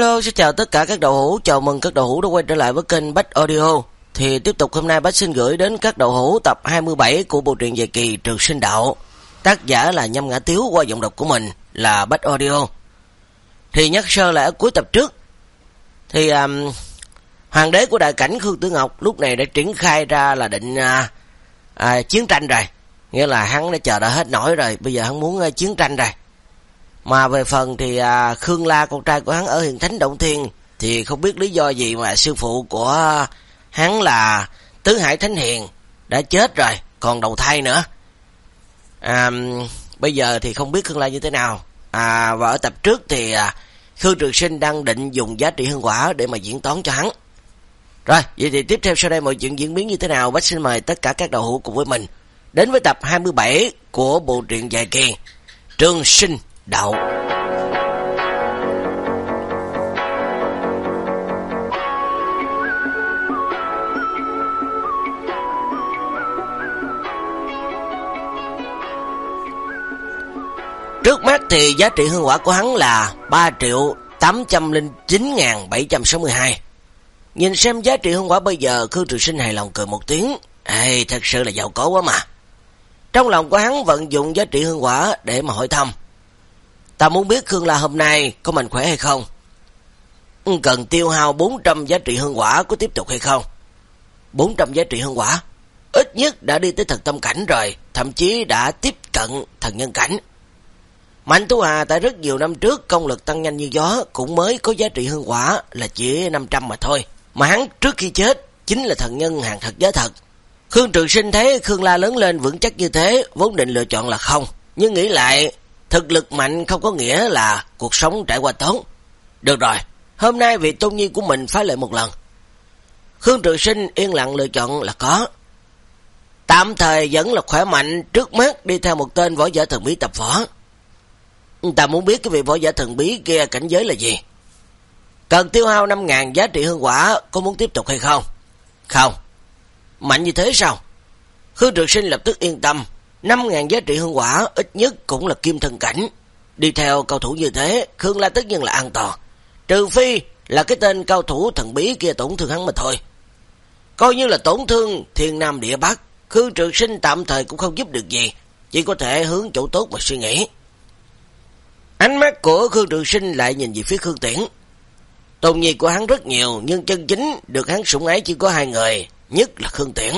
Hello, xin chào tất cả các đầu hữu, chào mừng các đầu hữu đã quay trở lại với kênh Bách Audio. Thì tiếp tục hôm nay Bách xin gửi đến các đầu hữu tập 27 của bộ truyện dài kỳ Trường Sinh Đạo. Tác giả là Nhâm Ngã Tiếu qua giọng đọc của mình là Bách Audio. Thì nhắc sơ lại ở cuối tập trước. Thì um, hoàng đế của đại cảnh Khương Tử Ngọc lúc này đã triển khai ra là định uh, uh, chiến tranh rồi. Nghĩa là hắn đã chờ đã hết nổi rồi, bây giờ hắn muốn uh, chiến tranh rồi. Mà về phần thì à, Khương La con trai của hắn ở hiền thánh Động Thiên thì không biết lý do gì mà sư phụ của hắn là Tứ Hải Thánh Hiền đã chết rồi, còn đầu thai nữa. À, bây giờ thì không biết Khương La như thế nào. À, và ở tập trước thì à, Khương Trường Sinh đang định dùng giá trị hương quả để mà diễn toán cho hắn. Rồi, vậy thì tiếp theo sau đây mọi chuyện diễn biến như thế nào, bác xin mời tất cả các đầu hữu cùng với mình đến với tập 27 của bộ truyện dài kỳ Trường Sinh đạo. Trước mắt thì giá trị hương quả của hắn là 3 triệu 809.762. Nhìn xem giá trị hương quả bây giờ, Khương Trường Sinh hài lòng cười một tiếng. Ê, thật sự là giàu có quá mà. Trong lòng của hắn vận dụng giá trị hương quả để mà hỏi thăm. Ta muốn biết Khương La hôm nay có mạnh khỏe hay không? Cần tiêu hao 400 giá trị hương quả có tiếp tục hay không? 400 giá trị hương quả? Ít nhất đã đi tới thần tâm cảnh rồi, thậm chí đã tiếp cận thần nhân cảnh. Mạnh Tú Hà tại rất nhiều năm trước công lực tăng nhanh như gió cũng mới có giá trị hương quả là chỉ 500 mà thôi. Mà hắn trước khi chết chính là thần nhân hàng thật giá thật. Khương Trường Sinh thấy Khương La lớn lên vững chắc như thế, vốn định lựa chọn là không. Nhưng nghĩ lại, Thực lực mạnh không có nghĩa là cuộc sống trải qua tốt. Được rồi, hôm nay vị tôn nhi của mình phá lệ một lần. Khương Trường Sinh yên lặng lựa chọn là có. Tạm thời vẫn là khỏe mạnh, trước mắt đi theo một tên võ giả thần bí tập võ. Ta muốn biết cái vị võ giả thần bí kia cảnh giới là gì? Cần tiêu hao 5.000 giá trị hương quả, có muốn tiếp tục hay không? Không. Mạnh như thế sao? Khương Trường Sinh lập tức yên tâm, 5.000 giá trị hương quả ít nhất cũng là kim thân cảnh. Đi theo cầu thủ như thế, Khương La tất nhiên là an toàn. Trừ phi là cái tên cao thủ thần bí kia tổn thương hắn mà thôi. Coi như là tổn thương thiên nam địa bắc, Khương Trường Sinh tạm thời cũng không giúp được gì, chỉ có thể hướng chỗ tốt mà suy nghĩ. Ánh mắt của Khương Trường Sinh lại nhìn về phía Khương Tiễn. Tôn nhi của hắn rất nhiều, nhưng chân chính được hắn sủng ái chỉ có hai người, nhất là Khương Tiễn.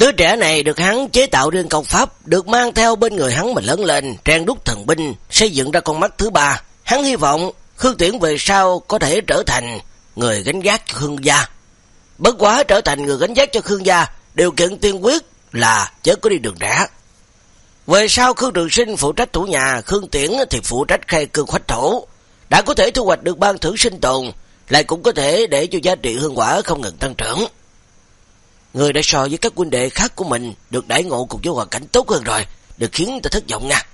Đứa trẻ này được hắn chế tạo riêng công pháp, được mang theo bên người hắn mà lớn lên, trang đúc thần binh, xây dựng ra con mắt thứ ba. Hắn hy vọng Khương Tiễn về sau có thể trở thành người gánh gác cho Khương gia. Bất quá trở thành người gánh gác cho Khương gia, điều kiện tiên quyết là chớ có đi đường rẽ. Về sau Khương Trường Sinh phụ trách thủ nhà, Khương Tiễn thì phụ trách khai cương khoách thổ. Đã có thể thu hoạch được ban thưởng sinh tồn, lại cũng có thể để cho giá trị hương quả không ngừng tăng trưởng. Người đã so với các quân đệ khác của mình được đãi ngộ cùng với hoàn cảnh tốt hơn rồi, được khiến ta thất vọng nha.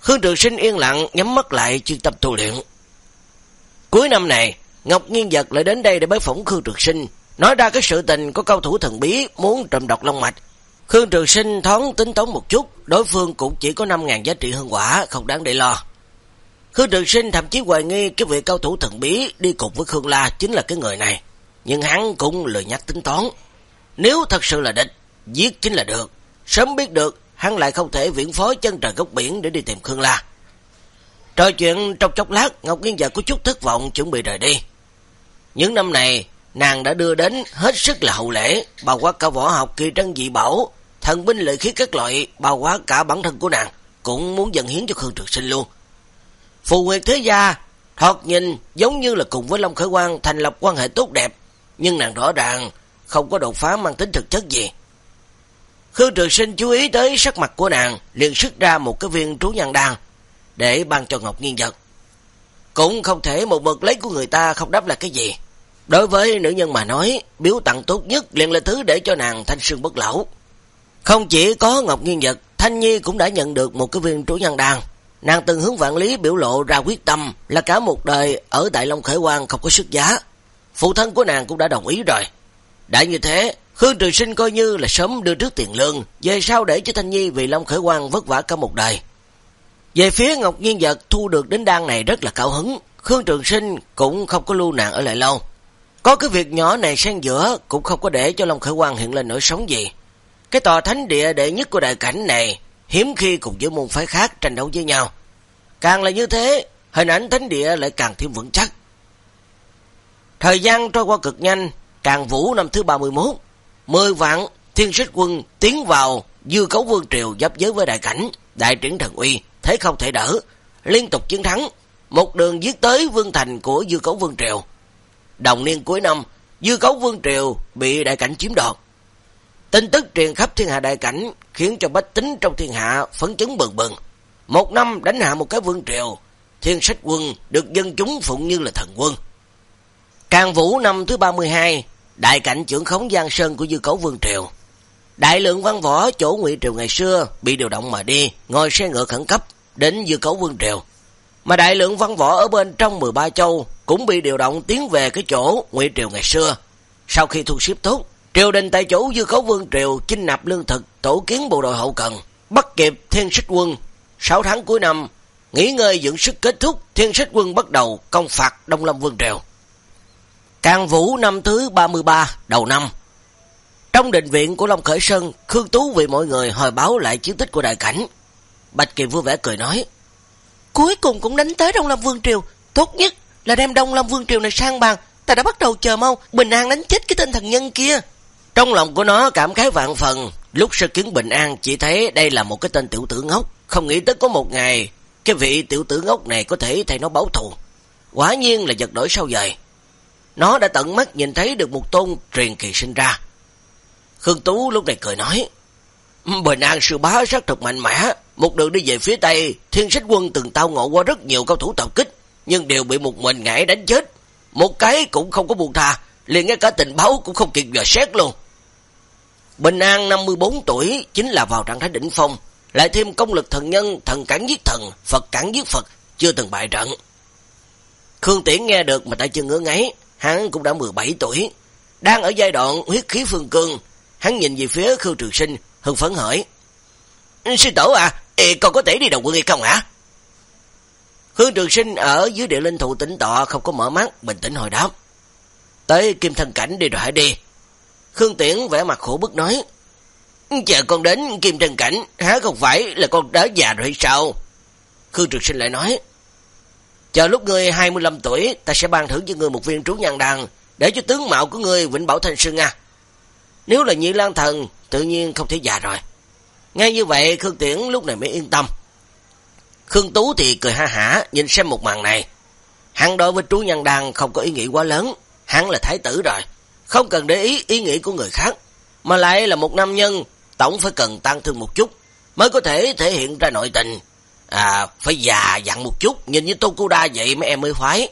Khương Trường Sinh yên lặng nhắm mắt lại chuyên tâm tu luyện. Cuối năm này, Ngọc Nghiên Giật lại đến đây để bái phỏng Khương Trường Sinh, nói ra cái sự tình có cao thủ thần bí muốn trầm độc long mạch. Khương Trường Sinh thoáng tính toán một chút, đối phương cũng chỉ có 5.000 giá trị hương quả, không đáng để lo. Khương Trường Sinh thậm chí hoài nghi cái vị cao thủ thần bí đi cùng với Khương La chính là cái người này nhưng hắn cũng lười nhắc tính toán. Nếu thật sự là địch, giết chính là được. Sớm biết được, hắn lại không thể viễn phối chân trời gốc biển để đi tìm Khương La. Trò chuyện trong chốc lát, Ngọc Nghiên giờ có chút thất vọng chuẩn bị rời đi. Những năm này, nàng đã đưa đến hết sức là hậu lễ, bao quát cả võ học kỳ trân dị bảo, thần binh lợi khí các loại, bao quát cả bản thân của nàng, cũng muốn dần hiến cho Khương Trực Sinh luôn. Phù Nguyệt Thế Gia, thoạt nhìn giống như là cùng với Long Khởi Quang thành lập quan hệ tốt đẹp, nhưng nàng rõ ràng không có đột phá mang tính thực chất gì. Khương Trường Sinh chú ý tới sắc mặt của nàng, liền sức ra một cái viên trú nhân đan để ban cho Ngọc Nghiên Vật Cũng không thể một mực lấy của người ta không đáp là cái gì. Đối với nữ nhân mà nói, biếu tặng tốt nhất liền là thứ để cho nàng thanh sương bất lão. Không chỉ có Ngọc Nghiên Vật Thanh Nhi cũng đã nhận được một cái viên trú nhân đan. Nàng từng hướng vạn lý biểu lộ ra quyết tâm là cả một đời ở Đại Long Khởi Quang không có sức giá phụ thân của nàng cũng đã đồng ý rồi. Đã như thế, Khương Trường Sinh coi như là sớm đưa trước tiền lương, về sau để cho Thanh Nhi vì Long Khởi Quang vất vả cả một đời. Về phía Ngọc Nhiên Vật thu được đến đan này rất là cao hứng, Khương Trường Sinh cũng không có lưu nạn ở lại lâu. Có cái việc nhỏ này xen giữa cũng không có để cho Long Khởi Quang hiện lên nỗi sống gì. Cái tòa thánh địa đệ nhất của đại cảnh này hiếm khi cùng với môn phái khác tranh đấu với nhau. Càng là như thế, hình ảnh thánh địa lại càng thêm vững chắc. Thời gian trôi qua cực nhanh, càng vũ năm thứ 31, 10 vạn thiên sách quân tiến vào dư cấu vương triều giáp giới với đại cảnh, đại triển thần uy, thế không thể đỡ, liên tục chiến thắng, một đường giết tới vương thành của dư cấu vương triều. Đồng niên cuối năm, dư cấu vương triều bị đại cảnh chiếm đoạt. Tin tức truyền khắp thiên hạ đại cảnh khiến cho bách tính trong thiên hạ phấn chấn bừng bừng. Một năm đánh hạ một cái vương triều, thiên sách quân được dân chúng phụng như là thần quân. Càng vũ năm thứ 32, đại cảnh trưởng khống Giang Sơn của dư cấu vương triều. Đại lượng văn võ chỗ ngụy triều ngày xưa bị điều động mà đi, ngồi xe ngựa khẩn cấp đến dư cấu vương triều. Mà đại lượng văn võ ở bên trong 13 châu cũng bị điều động tiến về cái chỗ ngụy triều ngày xưa. Sau khi thu xếp tốt, triều đình tại chỗ dư cấu vương triều chinh nạp lương thực, tổ kiến bộ đội hậu cần, bắt kịp thiên xích quân. 6 tháng cuối năm, nghỉ ngơi dưỡng sức kết thúc, thiên xích quân bắt đầu công phạt Đông Lâm vương triều. Càng vũ năm thứ 33 đầu năm. Trong định viện của Long Khởi Sơn, Khương Tú vì mọi người hồi báo lại chiến tích của đại cảnh. Bạch Kỳ vui vẻ cười nói, Cuối cùng cũng đánh tới Đông Lâm Vương Triều, tốt nhất là đem Đông Lâm Vương Triều này sang bàn, ta đã bắt đầu chờ mau, bình an đánh chết cái tên thần nhân kia. Trong lòng của nó cảm khái vạn phần, lúc sơ kiến bình an chỉ thấy đây là một cái tên tiểu tử ngốc, không nghĩ tới có một ngày, cái vị tiểu tử ngốc này có thể thay nó báo thù. Quả nhiên là giật đổi sau dời. Nó đã tận mắt nhìn thấy được một tôn truyền kỳ sinh ra. Khương Tú lúc này cười nói, Bình An sư bá sát thực mạnh mẽ, một đường đi về phía Tây, thiên sách quân từng tao ngộ qua rất nhiều cao thủ tập kích, nhưng đều bị một mình ngải đánh chết. Một cái cũng không có buồn thà liền ngay cả tình báo cũng không kịp dò xét luôn. Bình An 54 tuổi chính là vào trạng thái đỉnh phong, lại thêm công lực thần nhân, thần cản giết thần, Phật cản giết Phật, chưa từng bại trận. Khương Tiễn nghe được mà tay chân ngứa ngáy, hắn cũng đã 17 tuổi, đang ở giai đoạn huyết khí phương cương, hắn nhìn về phía Khương Trường Sinh, hưng phấn hỏi. Sư tổ à, ê, con có thể đi đầu quân hay không hả? Khương Trường Sinh ở dưới địa linh thụ tỉnh tọa không có mở mắt, bình tĩnh hồi đáp. Tới kim thân cảnh đi rồi hãy đi. Khương Tiễn vẽ mặt khổ bức nói. Chờ con đến kim thân cảnh, há không phải là con đã già rồi hay sao? Khương Trường Sinh lại nói. Chờ lúc ngươi 25 tuổi, ta sẽ ban thưởng cho ngươi một viên trú nhân đàn, để cho tướng mạo của ngươi vĩnh bảo thanh sưng à. Nếu là nhị lan thần, tự nhiên không thể già rồi. Ngay như vậy, Khương Tiễn lúc này mới yên tâm. Khương Tú thì cười ha hả, nhìn xem một màn này. Hắn đối với trú nhân đàn không có ý nghĩ quá lớn, hắn là thái tử rồi, không cần để ý ý nghĩ của người khác, mà lại là một nam nhân, tổng phải cần tăng thương một chút, mới có thể thể hiện ra nội tình. À, phải già dặn một chút, nhìn như Tô Đa vậy mấy em mới khoái.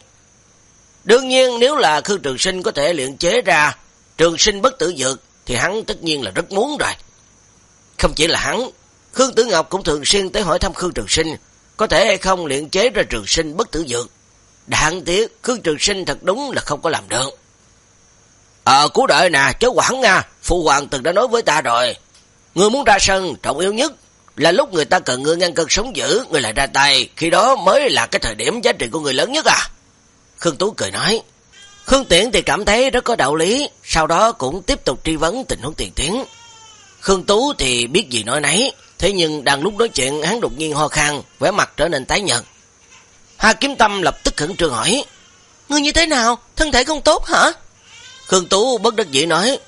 Đương nhiên nếu là Khương Trường Sinh có thể luyện chế ra trường sinh bất tử dược, thì hắn tất nhiên là rất muốn rồi. Không chỉ là hắn, Khương Tử Ngọc cũng thường xuyên tới hỏi thăm Khương Trường Sinh, có thể hay không luyện chế ra trường sinh bất tử dược. Đáng tiếc, Khương Trường Sinh thật đúng là không có làm được. Ờ, cứu đợi nè, chớ quản nha, Phụ Hoàng từng đã nói với ta rồi. Người muốn ra sân, trọng yếu nhất là lúc người ta cần người ngăn cơn sống dữ, người lại ra tay, khi đó mới là cái thời điểm giá trị của người lớn nhất à. Khương Tú cười nói. Khương Tiễn thì cảm thấy rất có đạo lý, sau đó cũng tiếp tục tri vấn tình huống tiền tiến. Khương Tú thì biết gì nói nấy, thế nhưng đang lúc nói chuyện hắn đột nhiên ho khăn, vẻ mặt trở nên tái nhợt. Hà Kiếm Tâm lập tức khẩn trương hỏi, Ngươi như thế nào? Thân thể không tốt hả? Khương Tú bất đắc dĩ nói,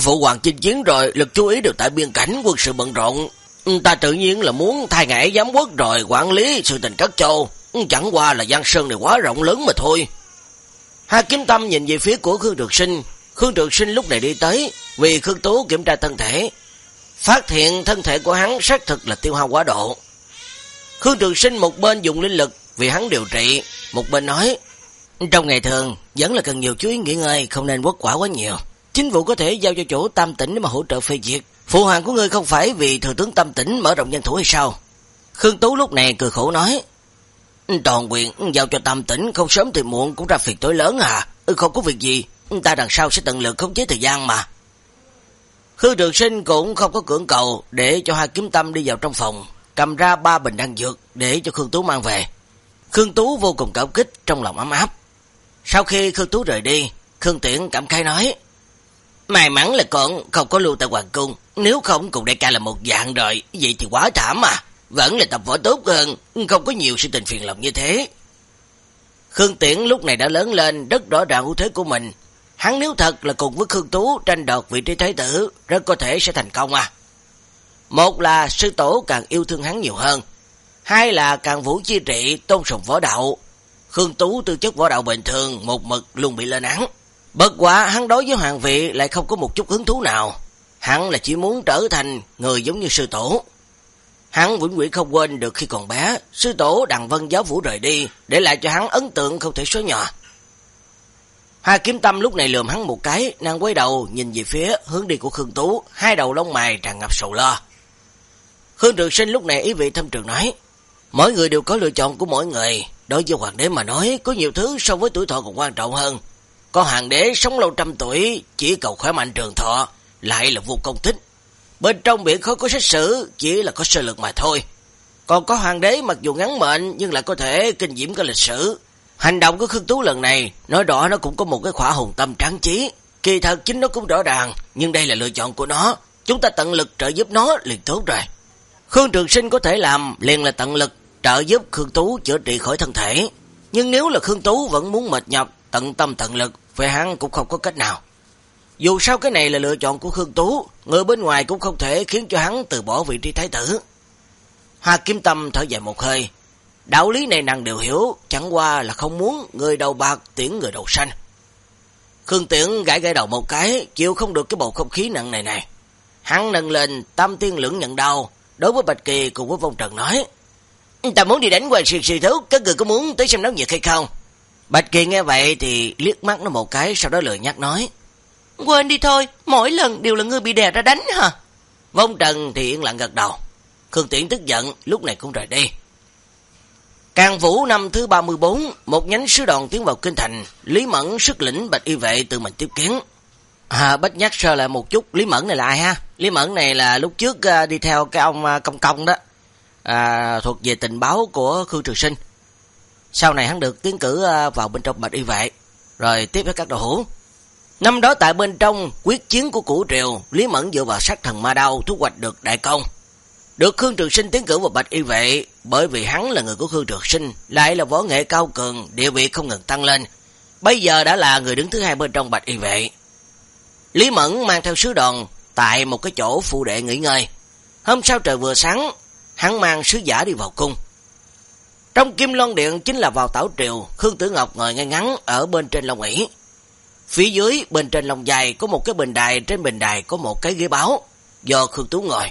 Phụ hoàng chinh chiến rồi, lực chú ý đều tại biên cảnh quân sự bận rộn. Ừ, ta tự nhiên là muốn thay ngại giám quốc rồi quản lý sự tình các châu. Ừ, chẳng qua là Giang Sơn này quá rộng lớn mà thôi. Hai Kiếm Tâm nhìn về phía của Khương Trực Sinh. Khương Trực Sinh lúc này đi tới, vì Khương Tú kiểm tra thân thể. Phát hiện thân thể của hắn xác thực là tiêu hao quá độ. Khương Trường Sinh một bên dùng linh lực vì hắn điều trị, một bên nói, trong ngày thường vẫn là cần nhiều chú ý nghỉ ngơi, không nên quốc quả quá nhiều. Chính vụ có thể giao cho chỗ tam tỉnh để mà hỗ trợ phê duyệt. Phụ hoàng của ngươi không phải vì thừa tướng tâm tỉnh mở rộng nhân thủ hay sao? Khương Tú lúc này cười khổ nói, Toàn quyền giao cho tâm tỉnh không sớm thì muộn cũng ra phiền tối lớn à. Ừ, không có việc gì, ta đằng sau sẽ tận lực khống chế thời gian mà. Khương Trường Sinh cũng không có cưỡng cầu để cho hai kiếm tâm đi vào trong phòng, cầm ra ba bình đan dược để cho Khương Tú mang về. Khương Tú vô cùng cảm kích trong lòng ấm áp. Sau khi Khương Tú rời đi, Khương Tiễn cảm khai nói, May mắn là con không có lưu tại Hoàng Cung, nếu không cùng đại ca là một dạng rồi, vậy thì quá thảm mà, vẫn là tập võ tốt hơn, không có nhiều sự tình phiền lòng như thế. Khương Tiễn lúc này đã lớn lên, rất rõ ràng ưu thế của mình. Hắn nếu thật là cùng với Khương Tú tranh đoạt vị trí thái tử, rất có thể sẽ thành công à. Một là sư tổ càng yêu thương hắn nhiều hơn, hai là càng vũ chi trị tôn sùng võ đạo. Khương Tú tư chất võ đạo bình thường, một mực luôn bị lên án. Bất quả hắn đối với hoàng vị lại không có một chút hứng thú nào. Hắn là chỉ muốn trở thành người giống như sư tổ. Hắn vĩnh viễn không quên được khi còn bé, sư tổ Đằng Vân giáo vũ rời đi, để lại cho hắn ấn tượng không thể xóa nhỏ. Hai kiếm tâm lúc này lườm hắn một cái, nàng quay đầu nhìn về phía hướng đi của Khương Tú, hai đầu lông mày tràn ngập sầu lo. Khương Trường Sinh lúc này ý vị thâm trường nói, mỗi người đều có lựa chọn của mỗi người, đối với hoàng đế mà nói, có nhiều thứ so với tuổi thọ còn quan trọng hơn. Có hoàng đế sống lâu trăm tuổi, chỉ cầu khỏe mạnh trường thọ, lại là vô công tích. Bên trong biển khó có sách sử, chỉ là có sơ lực mà thôi. Còn có hoàng đế mặc dù ngắn mệnh, nhưng lại có thể kinh diễm cái lịch sử. Hành động của Khương Tú lần này, nói rõ nó cũng có một cái khỏa hồn tâm tráng trí. Kỳ thật chính nó cũng rõ ràng, nhưng đây là lựa chọn của nó. Chúng ta tận lực trợ giúp nó liền tốt rồi. Khương Trường Sinh có thể làm liền là tận lực trợ giúp Khương Tú chữa trị khỏi thân thể. Nhưng nếu là Khương Tú vẫn muốn mệt nhọc, tận tâm tận lực, về hắn cũng không có cách nào. Dù sao cái này là lựa chọn của Khương Tú, người bên ngoài cũng không thể khiến cho hắn từ bỏ vị trí thái tử. Hoa Kim Tâm thở dài một hơi. Đạo lý này nàng đều hiểu, chẳng qua là không muốn người đầu bạc tiễn người đầu xanh. Khương Tiễn gãi gãi đầu một cái, chịu không được cái bầu không khí nặng này này. Hắn nâng lên, tam tiên lưỡng nhận đau, đối với Bạch Kỳ cùng với Vong Trần nói. Ta muốn đi đánh hoàng sư sư thú, các người có muốn tới xem náo nhiệt hay không? Bạch Kỳ nghe vậy thì liếc mắt nó một cái, sau đó lười nhắc nói. Quên đi thôi, mỗi lần đều là ngươi bị đè ra đánh hả? Vong Trần thì yên lặng gật đầu. Khương Tiễn tức giận, lúc này cũng rời đi. Càng Vũ năm thứ 34, một nhánh sứ đoàn tiến vào kinh thành, Lý Mẫn sức lĩnh bạch y vệ từ mình tiếp kiến. À, bách nhắc sơ lại một chút, Lý Mẫn này là ai ha? Lý Mẫn này là lúc trước uh, đi theo cái ông uh, Công Công đó, à, thuộc về tình báo của Khương Trường Sinh. Sau này hắn được tiến cử uh, vào bên trong bạch y vệ, rồi tiếp với các đồ hữu. Năm đó tại bên trong quyết chiến của củ triều, Lý Mẫn dựa vào sát thần ma đao thu hoạch được đại công. Được Khương Trường Sinh tiến cử vào bạch y vệ, bởi vì hắn là người của Khương Trường Sinh, lại là võ nghệ cao cường, địa vị không ngừng tăng lên. Bây giờ đã là người đứng thứ hai bên trong bạch y vệ. Lý Mẫn mang theo sứ đoàn tại một cái chỗ phụ đệ nghỉ ngơi. Hôm sau trời vừa sáng, hắn mang sứ giả đi vào cung. Trong Kim Loan Điện chính là vào tảo triều, Khương Tử Ngọc ngồi ngay ngắn ở bên trên lông ỉ. Phía dưới bên trên lòng dài có một cái bình đài, trên bình đài có một cái ghế báo, do Khương Tú ngồi.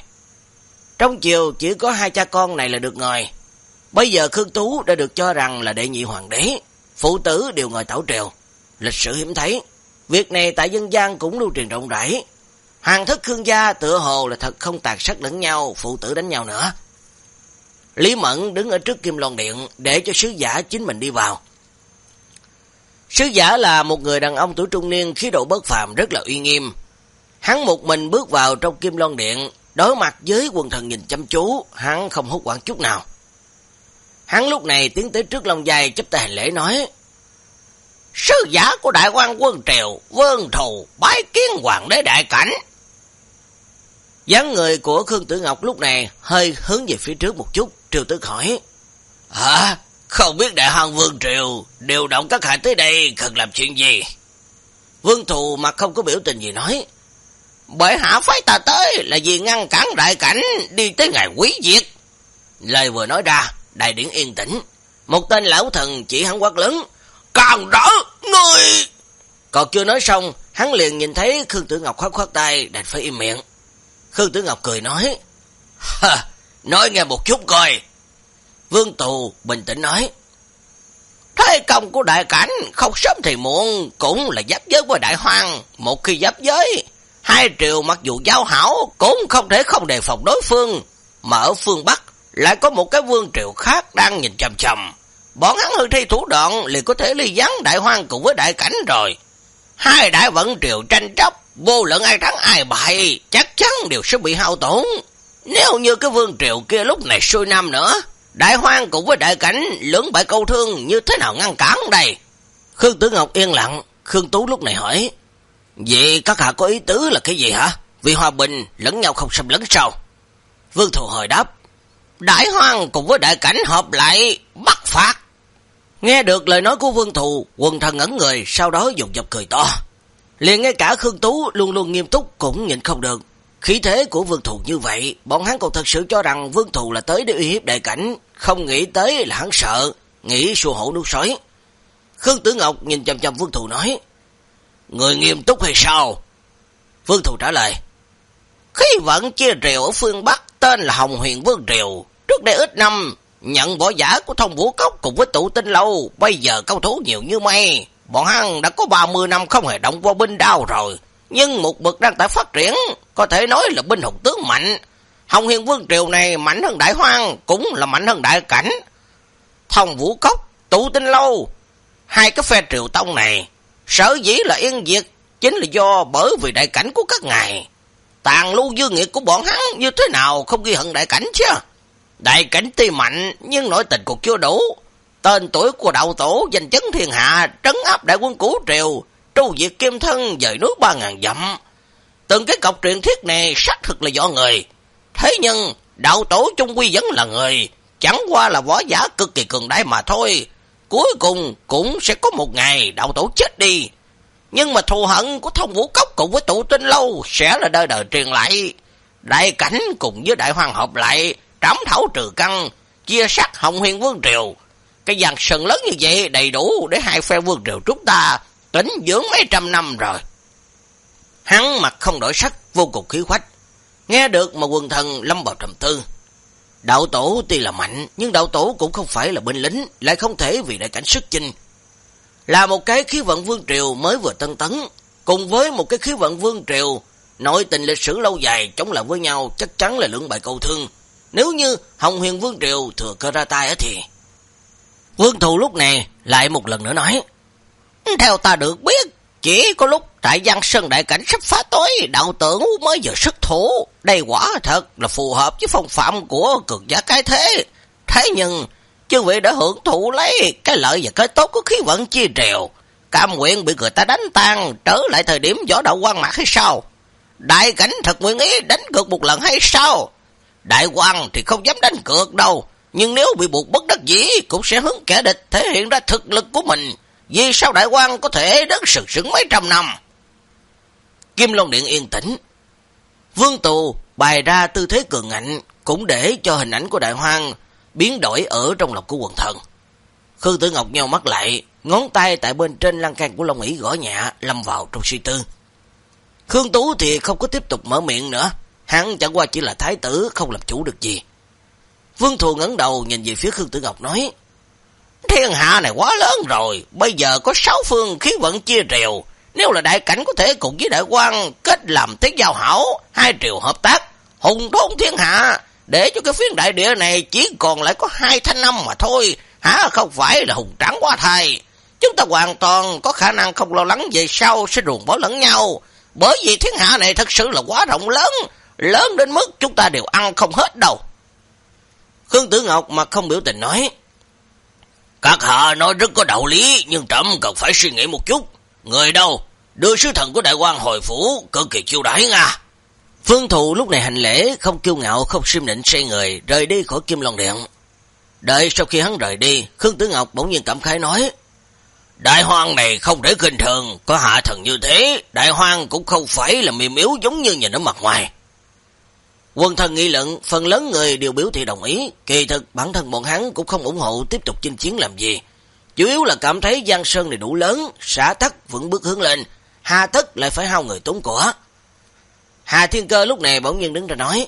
Trong chiều chỉ có hai cha con này là được ngồi. Bây giờ Khương Tú đã được cho rằng là đệ nhị hoàng đế, phụ tử đều ngồi tảo triều. Lịch sử hiếm thấy, việc này tại dân gian cũng lưu truyền rộng rãi. Hàng thức Khương gia tựa hồ là thật không tàn sát lẫn nhau, phụ tử đánh nhau nữa. Lý Mẫn đứng ở trước Kim Loan Điện để cho sứ giả chính mình đi vào. Sứ giả là một người đàn ông tuổi trung niên khí độ bất phàm rất là uy nghiêm. Hắn một mình bước vào trong Kim Loan Điện, đối mặt với quần thần nhìn chăm chú, hắn không hút quản chút nào. Hắn lúc này tiến tới trước Long Giai chấp tay hành lễ nói, Sứ giả của đại quan quân triều, vân thù, bái kiến hoàng đế đại cảnh. dáng người của Khương Tử Ngọc lúc này hơi hướng về phía trước một chút, triều tử hỏi, Hả? Không biết đại hoàng vương triều điều động các hại tới đây cần làm chuyện gì? Vương thù mặt không có biểu tình gì nói, Bởi hạ phái ta tới là vì ngăn cản đại cảnh đi tới ngày quý diệt. Lời vừa nói ra, đại điển yên tĩnh. Một tên lão thần chỉ hắn quát lớn, Càng đỡ, người... Còn chưa nói xong, hắn liền nhìn thấy Khương Tử Ngọc khoát khoát tay, đành phải im miệng. Khương Tử Ngọc cười nói, nói nghe một chút coi. Vương Tù bình tĩnh nói, Thế công của đại cảnh không sớm thì muộn cũng là giáp giới với đại hoang. Một khi giáp giới, hai triều mặc dù giao hảo cũng không thể không đề phòng đối phương. Mà ở phương Bắc lại có một cái vương triều khác đang nhìn chầm chầm. Bọn hắn hư thi thủ đoạn liền có thể ly gián đại hoang cùng với đại cảnh rồi. Hai đại vận triều tranh chấp, vô luận ai thắng ai bại, chắc chắn đều sẽ bị hao tổn. Nếu như cái vương triều kia lúc này xuôi năm nữa, Đại hoang cùng với đại cảnh lưỡng bại câu thương như thế nào ngăn cản đây? Khương Tử Ngọc yên lặng, Khương Tú lúc này hỏi. Vậy các hạ có ý tứ là cái gì hả? Vì hòa bình lẫn nhau không xâm lấn sao? Vương Thù hồi đáp. Đại hoang cùng với đại cảnh hợp lại bắt phạt. Nghe được lời nói của Vương Thù, quần thần ngẩn người, sau đó dùng dập cười to. Liền ngay cả Khương Tú luôn luôn nghiêm túc cũng nhìn không được. Khí thế của Vương Thù như vậy, bọn hắn còn thật sự cho rằng Vương Thù là tới để uy hiếp đại cảnh, không nghĩ tới là hắn sợ, nghĩ xua hổ nuốt sói. Khương Tử Ngọc nhìn chầm chầm Vương Thù nói, Người nghiêm túc hay sao? Vương Thù trả lời, Khí vận chia rìu ở phương Bắc tên là Hồng Huyền Vương rìu trước đây ít năm, nhận võ giả của thông vũ cốc cùng với tụ tinh lâu, bây giờ cao thú nhiều như mây. Bọn hắn đã có 30 năm không hề động qua binh đao rồi, nhưng một bậc đang tại phát triển, có thể nói là binh hùng tướng mạnh. Hồng Hiền Vương Triều này mạnh hơn Đại Hoang, cũng là mạnh hơn Đại Cảnh. Thông Vũ Cốc, Tụ Tinh Lâu, hai cái phe triều tông này, sở dĩ là yên diệt, chính là do bởi vì đại cảnh của các ngài. Tàn lưu dư nghiệp của bọn hắn như thế nào không ghi hận đại cảnh chứ? Đại cảnh tuy mạnh, nhưng nội tình còn chưa đủ. Tên tuổi của đạo tổ danh chấn thiên hạ, trấn áp đại quân cũ triều, tru diệt kim thân dời nước ba ngàn dặm. Từng cái cọc truyền thiết này xác thực là do người. Thế nhưng, đạo tổ Chung quy vẫn là người, chẳng qua là võ giả cực kỳ cường đại mà thôi. Cuối cùng cũng sẽ có một ngày đạo tổ chết đi. Nhưng mà thù hận của thông vũ cốc cùng với tụ tinh lâu sẽ là đời đời truyền lại. Đại cảnh cùng với đại hoàng hợp lại, trám thảo trừ căn, chia sắc hồng huyền vương triều. Cái dàn sân lớn như vậy đầy đủ để hai phe vương triều chúng ta tỉnh dưỡng mấy trăm năm rồi. Hắn mặt không đổi sắc, vô cùng khí khoách. Nghe được mà quần thần lâm vào trầm tư. Đạo tổ tuy là mạnh, nhưng đạo tổ cũng không phải là binh lính, lại không thể vì đại cảnh sức chinh. Là một cái khí vận vương triều mới vừa tân tấn, cùng với một cái khí vận vương triều, nội tình lịch sử lâu dài chống lại với nhau chắc chắn là lưỡng bại cầu thương. Nếu như Hồng Huyền Vương Triều thừa cơ ra tay thì... Vương Thù lúc này lại một lần nữa nói, theo ta được biết, chỉ có lúc trại Giang Sơn Đại Cảnh sắp phá tối, đạo tưởng mới giờ sức thủ. Đây quả thật là phù hợp với phong phạm của cường giả cái thế. Thế nhưng, chư vị đã hưởng thụ lấy cái lợi và cái tốt của khí vận chia triều. Cam nguyện bị người ta đánh tan, trở lại thời điểm võ đạo quan mạc hay sao? Đại cảnh thật nguyện ý đánh cược một lần hay sao? Đại quan thì không dám đánh cược đâu, nhưng nếu bị buộc bất đắc dĩ cũng sẽ hướng kẻ địch thể hiện ra thực lực của mình. Vì sao đại quan có thể đất sực sững mấy trăm năm? Kim Long Điện yên tĩnh. Vương Tù bày ra tư thế cường ngạnh cũng để cho hình ảnh của đại hoang biến đổi ở trong lòng của quần thần. Khương Tử Ngọc nhau mắt lại, ngón tay tại bên trên lăng can của Long ỷ gõ nhẹ lâm vào trong suy tư. Khương Tú thì không có tiếp tục mở miệng nữa, hắn chẳng qua chỉ là thái tử không làm chủ được gì. Vương Thù ngấn đầu nhìn về phía Khương Tử Ngọc nói, Thiên hạ này quá lớn rồi, bây giờ có sáu phương khí vận chia triều, nếu là đại cảnh có thể cùng với đại quan kết làm thế giao hảo, hai triều hợp tác, hùng thôn thiên hạ, để cho cái phiến đại địa này chỉ còn lại có hai thanh năm mà thôi, hả không phải là hùng tráng quá thay. Chúng ta hoàn toàn có khả năng không lo lắng về sau sẽ ruồng bỏ lẫn nhau, bởi vì thiên hạ này thật sự là quá rộng lớn, lớn đến mức chúng ta đều ăn không hết đâu. Khương Tử Ngọc mà không biểu tình nói, các hạ nói rất có đạo lý, nhưng trẫm cần phải suy nghĩ một chút. Người đâu? Đưa sứ thần của đại quan hồi phủ, cực kỳ chiêu đãi nha. Phương Thụ lúc này hành lễ, không kiêu ngạo, không siêm định say người, rời đi khỏi Kim Long Điện. Đợi sau khi hắn rời đi, Khương Tử Ngọc bỗng nhiên cảm khái nói, Đại hoang này không để kinh thường, có hạ thần như thế, đại hoang cũng không phải là mềm yếu giống như nhìn ở mặt ngoài. Quân thần nghị luận, phần lớn người đều biểu thị đồng ý, kỳ thực bản thân bọn hắn cũng không ủng hộ tiếp tục chinh chiến làm gì. Chủ yếu là cảm thấy Giang Sơn này đủ lớn, xã thất vẫn bước hướng lên, Hà thất lại phải hao người tốn của. Hà Thiên Cơ lúc này bỗng nhiên đứng ra nói,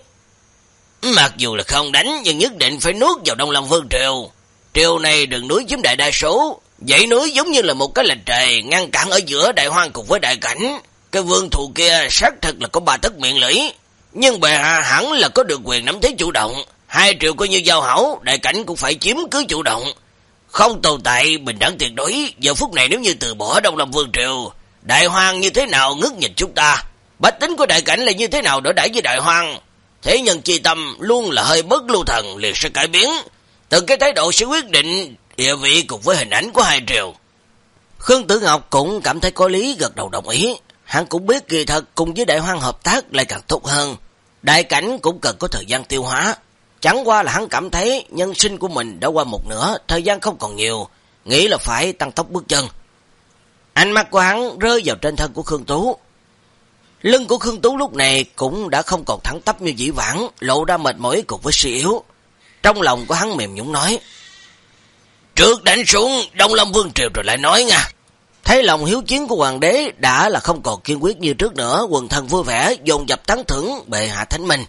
Mặc dù là không đánh, nhưng nhất định phải nuốt vào Đông Long Vương Triều. Triều này đường núi chiếm đại đa số, dãy núi giống như là một cái lệch trời ngăn cản ở giữa đại hoang cùng với đại cảnh. Cái vương thù kia xác thực là có ba tất miệng lưỡi, nhưng bệ hạ hẳn là có được quyền nắm thế chủ động. Hai triệu coi như giao hảo, đại cảnh cũng phải chiếm cứ chủ động. Không tồn tại bình đẳng tuyệt đối, giờ phút này nếu như từ bỏ Đông Lâm Vương Triều, đại hoang như thế nào ngước nhìn chúng ta. Bách tính của đại cảnh là như thế nào đối đãi với đại hoang. Thế nhân chi tâm luôn là hơi bất lưu thần liền sẽ cải biến. từ cái thái độ sẽ quyết định địa vị cùng với hình ảnh của hai triều. Khương Tử Ngọc cũng cảm thấy có lý gật đầu đồng ý. Hắn cũng biết kỳ thật cùng với đại hoang hợp tác lại càng tốt hơn. Đại cảnh cũng cần có thời gian tiêu hóa. Chẳng qua là hắn cảm thấy nhân sinh của mình đã qua một nửa, thời gian không còn nhiều, nghĩ là phải tăng tốc bước chân. Ánh mắt của hắn rơi vào trên thân của Khương Tú. Lưng của Khương Tú lúc này cũng đã không còn thẳng tắp như dĩ vãng, lộ ra mệt mỏi cùng với suy yếu. Trong lòng của hắn mềm nhũng nói. Trước đánh xuống Đông Lâm Vương Triều rồi lại nói nha. Thấy lòng hiếu chiến của hoàng đế đã là không còn kiên quyết như trước nữa, quần thần vui vẻ, dồn dập tán thưởng bệ hạ thánh minh.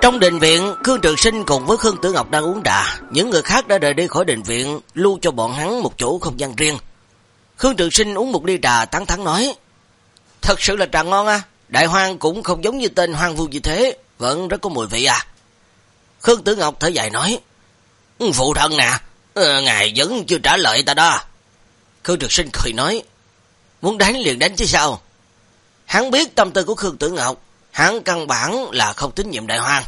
Trong đình viện, Khương Trường Sinh cùng với Khương Tử Ngọc đang uống trà, những người khác đã rời đi khỏi đình viện, lưu cho bọn hắn một chỗ không gian riêng. Khương Trường Sinh uống một ly trà tán thắng nói, Thật sự là trà ngon à, đại hoang cũng không giống như tên hoang vu như thế, vẫn rất có mùi vị à. Khương Tử Ngọc thở dài nói, ừ, Phụ thân nè, ờ, ngài vẫn chưa trả lời ta đó. Khương Trường Sinh cười nói, Muốn đánh liền đánh chứ sao? Hắn biết tâm tư của Khương Tử Ngọc, hắn căn bản là không tín nhiệm đại hoang.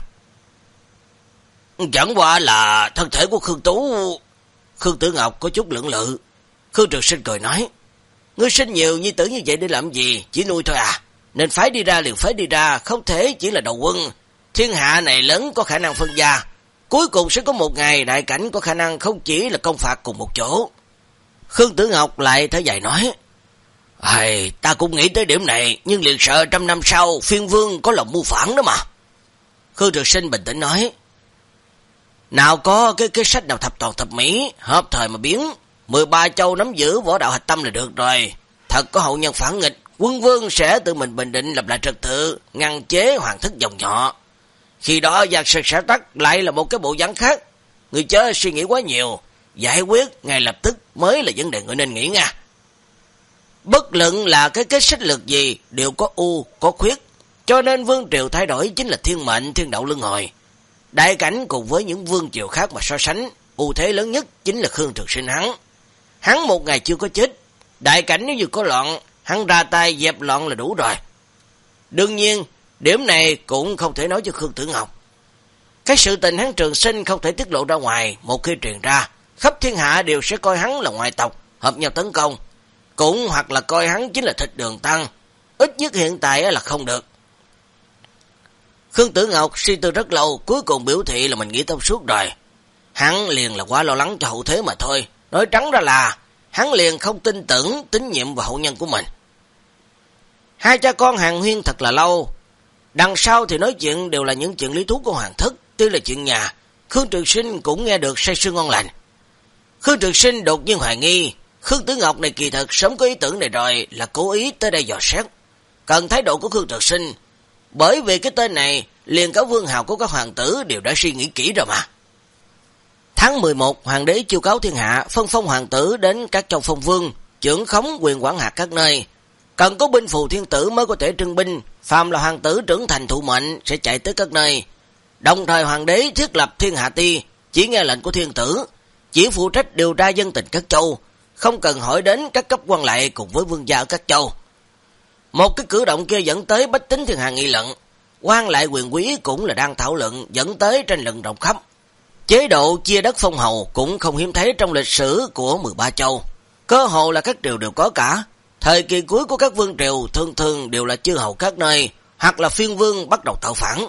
Chẳng qua là thân thể của Khương Tú... Khương Tử Ngọc có chút lưỡng lự. Khương Trường Sinh cười nói, Ngươi sinh nhiều nhi tử như vậy để làm gì, chỉ nuôi thôi à. Nên phải đi ra liền phải đi ra, không thể chỉ là đầu quân. Thiên hạ này lớn có khả năng phân gia. Cuối cùng sẽ có một ngày đại cảnh có khả năng không chỉ là công phạt cùng một chỗ. Khương Tử Ngọc lại thở dài nói, Hầy, ta cũng nghĩ tới điểm này, nhưng liền sợ trăm năm sau phiên vương có lòng mưu phản đó mà. Khương Trường Sinh bình tĩnh nói, nào có cái cái sách nào thập toàn thập mỹ, hợp thời mà biến, 13 châu nắm giữ võ đạo hạch tâm là được rồi. Thật có hậu nhân phản nghịch, quân vương sẽ tự mình bình định lập lại trật tự, ngăn chế hoàng thức dòng nhỏ. Khi đó giặc sực sẽ tắt lại là một cái bộ dáng khác. Người chơi suy nghĩ quá nhiều, giải quyết ngay lập tức mới là vấn đề người nên nghĩ nha. Bất luận là cái kết sách lực gì đều có ưu, có khuyết. Cho nên vương triều thay đổi chính là thiên mệnh, thiên đạo lương hồi. Đại cảnh cùng với những vương triều khác mà so sánh, ưu thế lớn nhất chính là Khương Trường Sinh hắn. Hắn một ngày chưa có chết, đại cảnh nếu như có loạn, hắn ra tay dẹp loạn là đủ rồi. Đương nhiên, điểm này cũng không thể nói cho Khương Tử Ngọc. Cái sự tình hắn trường sinh không thể tiết lộ ra ngoài, một khi truyền ra, khắp thiên hạ đều sẽ coi hắn là ngoại tộc, hợp nhau tấn công. Cũng hoặc là coi hắn chính là thịt đường tăng, ít nhất hiện tại là không được. Khương Tử Ngọc suy tư rất lâu, cuối cùng biểu thị là mình nghĩ thông suốt rồi. Hắn liền là quá lo lắng cho hậu thế mà thôi. Nói trắng ra là, hắn liền không tin tưởng, tín nhiệm và hậu nhân của mình. Hai cha con hàng huyên thật là lâu. Đằng sau thì nói chuyện đều là những chuyện lý thú của hoàng thất, tuy là chuyện nhà. Khương Trường Sinh cũng nghe được say sưa ngon lành. Khương Trường Sinh đột nhiên hoài nghi, Khương Tử Ngọc này kỳ thật sớm có ý tưởng này rồi là cố ý tới đây dò xét. Cần thái độ của Khương Trường Sinh, bởi vì cái tên này, liền cả vương hào của các hoàng tử đều đã suy nghĩ kỹ rồi mà. Tháng 11, hoàng đế chiêu cáo thiên hạ, phân phong hoàng tử đến các châu phong vương, trưởng khống quyền quản hạt các nơi. Cần có binh phù thiên tử mới có thể trưng binh, phàm là hoàng tử trưởng thành thụ mệnh sẽ chạy tới các nơi. Đồng thời hoàng đế thiết lập thiên hạ ti, chỉ nghe lệnh của thiên tử, chỉ phụ trách điều tra dân tình các châu, không cần hỏi đến các cấp quan lại cùng với vương gia ở các châu. Một cái cử động kia dẫn tới bách tính thiên hạ nghị luận, quan lại quyền quý cũng là đang thảo luận dẫn tới tranh luận rộng khắp. Chế độ chia đất phong hầu cũng không hiếm thấy trong lịch sử của 13 châu. Cơ hồ là các triều đều có cả. Thời kỳ cuối của các vương triều thường thường đều là chư hầu các nơi, hoặc là phiên vương bắt đầu tạo phản.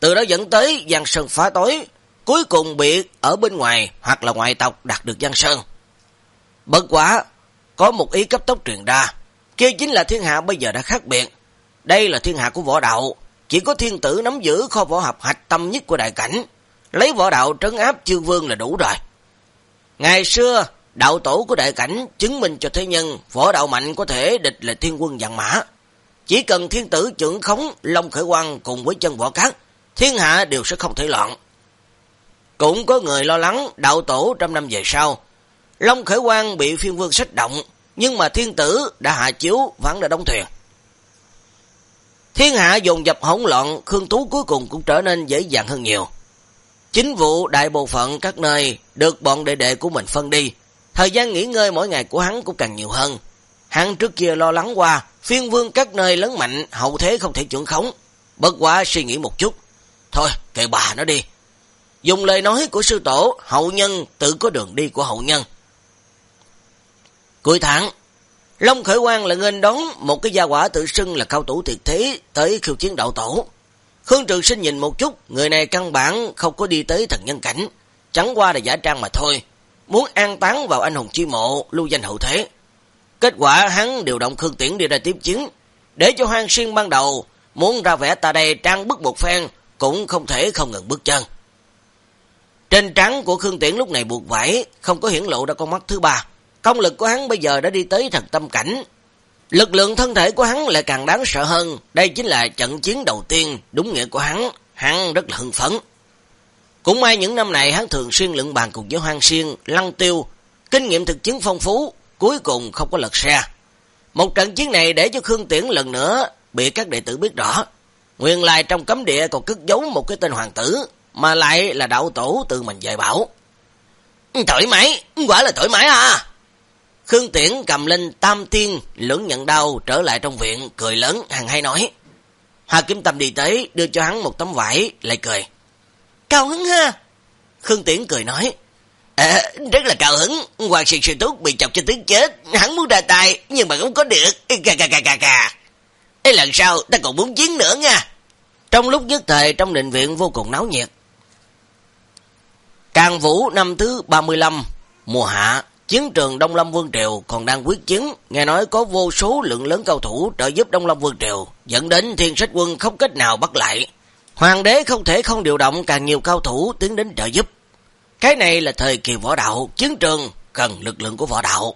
Từ đó dẫn tới Giang Sơn phá tối, cuối cùng bị ở bên ngoài hoặc là ngoại tộc đạt được Giang Sơn. Bất quá, có một ý cấp tốc truyền ra, kia chính là thiên hạ bây giờ đã khác biệt. Đây là thiên hạ của võ đạo, chỉ có thiên tử nắm giữ kho võ học hạch tâm nhất của đại cảnh, lấy võ đạo trấn áp chương vương là đủ rồi. Ngày xưa, đạo tổ của đại cảnh chứng minh cho thế nhân võ đạo mạnh có thể địch là thiên quân dạng mã. Chỉ cần thiên tử trưởng khống Long Khởi Quang cùng với chân võ cát, thiên hạ đều sẽ không thể loạn. Cũng có người lo lắng đạo tổ trăm năm về sau, Long Khởi Quang bị phiên vương sách động, nhưng mà thiên tử đã hạ chiếu vẫn đã đóng thuyền. Thiên hạ dồn dập hỗn loạn, Khương Tú cuối cùng cũng trở nên dễ dàng hơn nhiều. Chính vụ đại bộ phận các nơi được bọn đệ đệ của mình phân đi. Thời gian nghỉ ngơi mỗi ngày của hắn cũng càng nhiều hơn. Hắn trước kia lo lắng qua, phiên vương các nơi lớn mạnh, hậu thế không thể trưởng khống. Bất quá suy nghĩ một chút. Thôi, kệ bà nó đi. Dùng lời nói của sư tổ, hậu nhân tự có đường đi của hậu nhân. Cuối tháng, Long Khởi Quang là nghênh đón một cái gia quả tự xưng là cao thủ tuyệt thế tới khiêu chiến đạo tổ. Khương Trường Sinh nhìn một chút, người này căn bản không có đi tới thần nhân cảnh, chẳng qua là giả trang mà thôi, muốn an táng vào anh hùng chi mộ, lưu danh hậu thế. Kết quả hắn điều động Khương Tiễn đi ra tiếp chiến, để cho hoang xuyên ban đầu, muốn ra vẽ ta đây trang bức một phen, cũng không thể không ngừng bước chân. Trên trắng của Khương Tiễn lúc này buộc vải, không có hiển lộ ra con mắt thứ ba. Công lực của hắn bây giờ đã đi tới thần tâm cảnh. Lực lượng thân thể của hắn lại càng đáng sợ hơn. Đây chính là trận chiến đầu tiên, đúng nghĩa của hắn. Hắn rất là hưng phấn. Cũng may những năm này hắn thường xuyên lượng bàn cùng với hoang xuyên, lăng tiêu, kinh nghiệm thực chiến phong phú, cuối cùng không có lật xe. Một trận chiến này để cho Khương Tiễn lần nữa bị các đệ tử biết rõ. Nguyên lai trong cấm địa còn cất giấu một cái tên hoàng tử, mà lại là đạo tổ tự mình dạy bảo. Thoải mái, quả là thoải mái à. Khương Tiễn cầm lên tam tiên, lưỡng nhận đau trở lại trong viện, cười lớn, hàng hay nói. Hoa Kiếm Tâm đi tới, đưa cho hắn một tấm vải, lại cười. Cao hứng ha! Khương Tiễn cười nói. À, rất là cao hứng, Hoàng sĩ sư túc bị chọc cho tiếng chết, hắn muốn ra tay, nhưng mà không có được, cà cà cà cà cà. Ê lần sau, ta còn muốn chiến nữa nha. Trong lúc nhất thời, trong định viện vô cùng náo nhiệt. Càng Vũ năm thứ 35, mùa hạ, Chiến trường Đông Lâm Vương Triều còn đang quyết chiến, nghe nói có vô số lượng lớn cao thủ trợ giúp Đông Lâm Vương Triều, dẫn đến thiên sách quân không cách nào bắt lại. Hoàng đế không thể không điều động càng nhiều cao thủ tiến đến trợ giúp. Cái này là thời kỳ võ đạo, chiến trường cần lực lượng của võ đạo.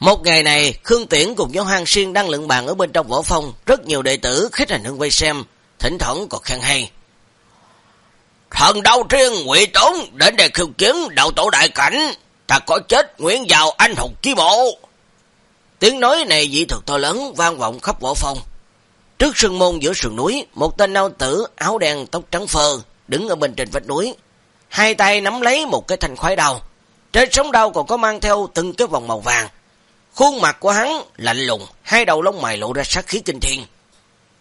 Một ngày này, Khương Tiễn cùng với Hoàng Xuyên đang lượng bàn ở bên trong võ phong, rất nhiều đệ tử khích hành hương vây xem, thỉnh thoảng còn khen hay. Thần đau thiên ngụy tốn đến đây khiêu chiến đạo tổ đại cảnh, ta có chết nguyện vào anh hùng chi bộ. Tiếng nói này dị thực to lớn vang vọng khắp võ phòng Trước sân môn giữa sườn núi, một tên nao tử áo đen tóc trắng phơ đứng ở bên trên vách núi, hai tay nắm lấy một cái thanh khoái đau. Trên sống đau còn có mang theo từng cái vòng màu vàng. Khuôn mặt của hắn lạnh lùng, hai đầu lông mày lộ ra sát khí kinh thiên.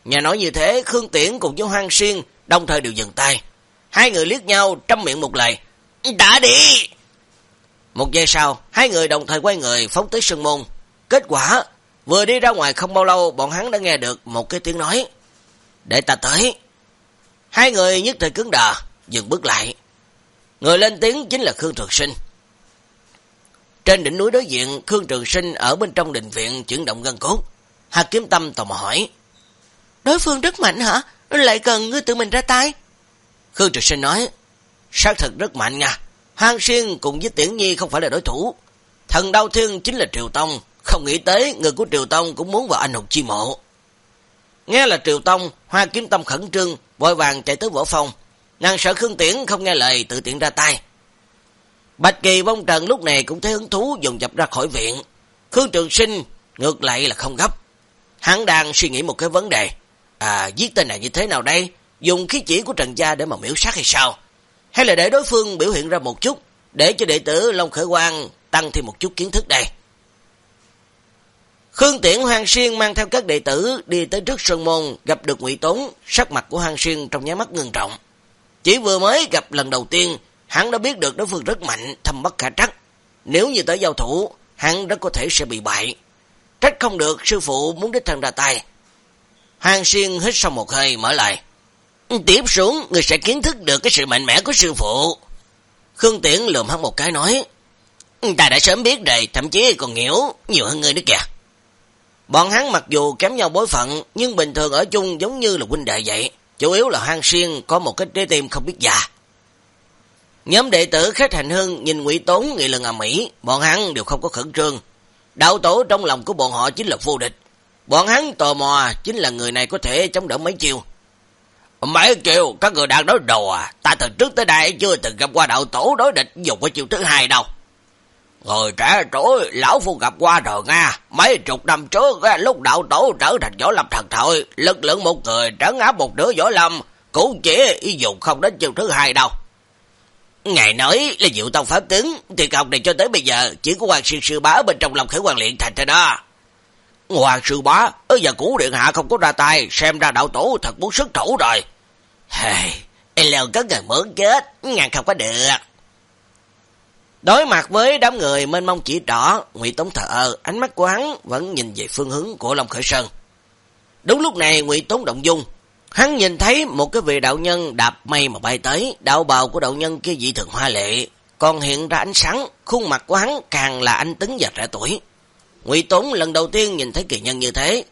Nhà nói như thế, Khương Tiễn cùng với Hoang Xuyên đồng thời đều dừng tay. Hai người liếc nhau trăm miệng một lời. Đã đi! Một giây sau, hai người đồng thời quay người phóng tới sân môn. Kết quả, vừa đi ra ngoài không bao lâu, bọn hắn đã nghe được một cái tiếng nói. Để ta tới. Hai người nhất thời cứng đờ, dừng bước lại. Người lên tiếng chính là Khương Trường Sinh. Trên đỉnh núi đối diện, Khương Trường Sinh ở bên trong đình viện chuyển động gân cốt. Hà Kiếm Tâm tò mò hỏi. Đối phương rất mạnh hả? Lại cần ngươi tự mình ra tay. Khương Trường Sinh nói. Xác thật rất mạnh nha. Hang Xuyên cùng với Tiễn Nhi không phải là đối thủ. Thần đau thương chính là Triều Tông. Không nghĩ tới người của Triều Tông cũng muốn vào anh hùng chi mộ. Nghe là Triều Tông, Hoa Kiếm Tâm khẩn trương, vội vàng chạy tới võ phòng, Nàng sợ Khương Tiễn không nghe lời tự tiện ra tay. Bạch Kỳ Vong Trần lúc này cũng thấy hứng thú dùng dập ra khỏi viện. Khương Trường Sinh ngược lại là không gấp. Hắn đang suy nghĩ một cái vấn đề. À, giết tên này như thế nào đây? Dùng khí chỉ của Trần Gia để mà miễu sát hay sao? Hay là để đối phương biểu hiện ra một chút, để cho đệ tử Long Khởi Quang tăng thêm một chút kiến thức đây. Khương Tiễn Hoàng Xuyên mang theo các đệ tử đi tới trước sơn môn, gặp được Ngụy Tốn, sắc mặt của Hoàng Xuyên trong nháy mắt ngưng trọng. Chỉ vừa mới gặp lần đầu tiên, hắn đã biết được đối phương rất mạnh, thâm bất khả trắc. Nếu như tới giao thủ, hắn rất có thể sẽ bị bại. Trách không được, sư phụ muốn đích thân ra tay. Hoàng Xuyên hít sau một hơi, mở lại. Tiếp xuống, người sẽ kiến thức được cái sự mạnh mẽ của sư phụ. Khương Tiễn lườm hắn một cái nói, Ta đã sớm biết rồi, thậm chí còn hiểu nhiều hơn người nữa kìa. Bọn hắn mặc dù kém nhau bối phận, nhưng bình thường ở chung giống như là huynh đệ vậy. Chủ yếu là hang Xuyên có một cái trái tim không biết già. Nhóm đệ tử khách hành hương nhìn Ngụy Tốn nghị lần à Mỹ, bọn hắn đều không có khẩn trương. Đạo tổ trong lòng của bọn họ chính là vô địch. Bọn hắn tò mò chính là người này có thể chống đỡ mấy chiều. Mấy chiều, các người đang nói đồ à, ta từ trước tới đây chưa từng gặp qua đạo tổ đối địch dùng cái chiều thứ hai đâu. Người trẻ tuổi, lão phu gặp qua rồi nha, mấy chục năm trước lúc đạo tổ trở thành võ lâm thần thôi, lực lượng một người trấn áp một nửa võ lâm, Cũng chỉ dùng không đến chiều thứ hai đâu. Ngài nói là diệu tông pháp tướng, thì học này cho tới bây giờ chỉ có hoàng sư sư bá bên trong lòng khởi hoàng luyện thành thôi đó. Hoàng sư bá, ở giờ cũ điện hạ không có ra tay, xem ra đạo tổ thật muốn sức thủ rồi. Hey, lều có người muốn chết, ngàn không có được. Đối mặt với đám người mênh mông chỉ trỏ, Ngụy Tống thở, ánh mắt của hắn vẫn nhìn về phương hướng của Long Khởi Sơn. Đúng lúc này Ngụy Tống động dung, hắn nhìn thấy một cái vị đạo nhân đạp mây mà bay tới, đạo bào của đạo nhân kia dị thường hoa lệ, còn hiện ra ánh sáng, khuôn mặt của hắn càng là anh tứng và trẻ tuổi. Ngụy Tốn lần đầu tiên nhìn thấy kỳ nhân như thế.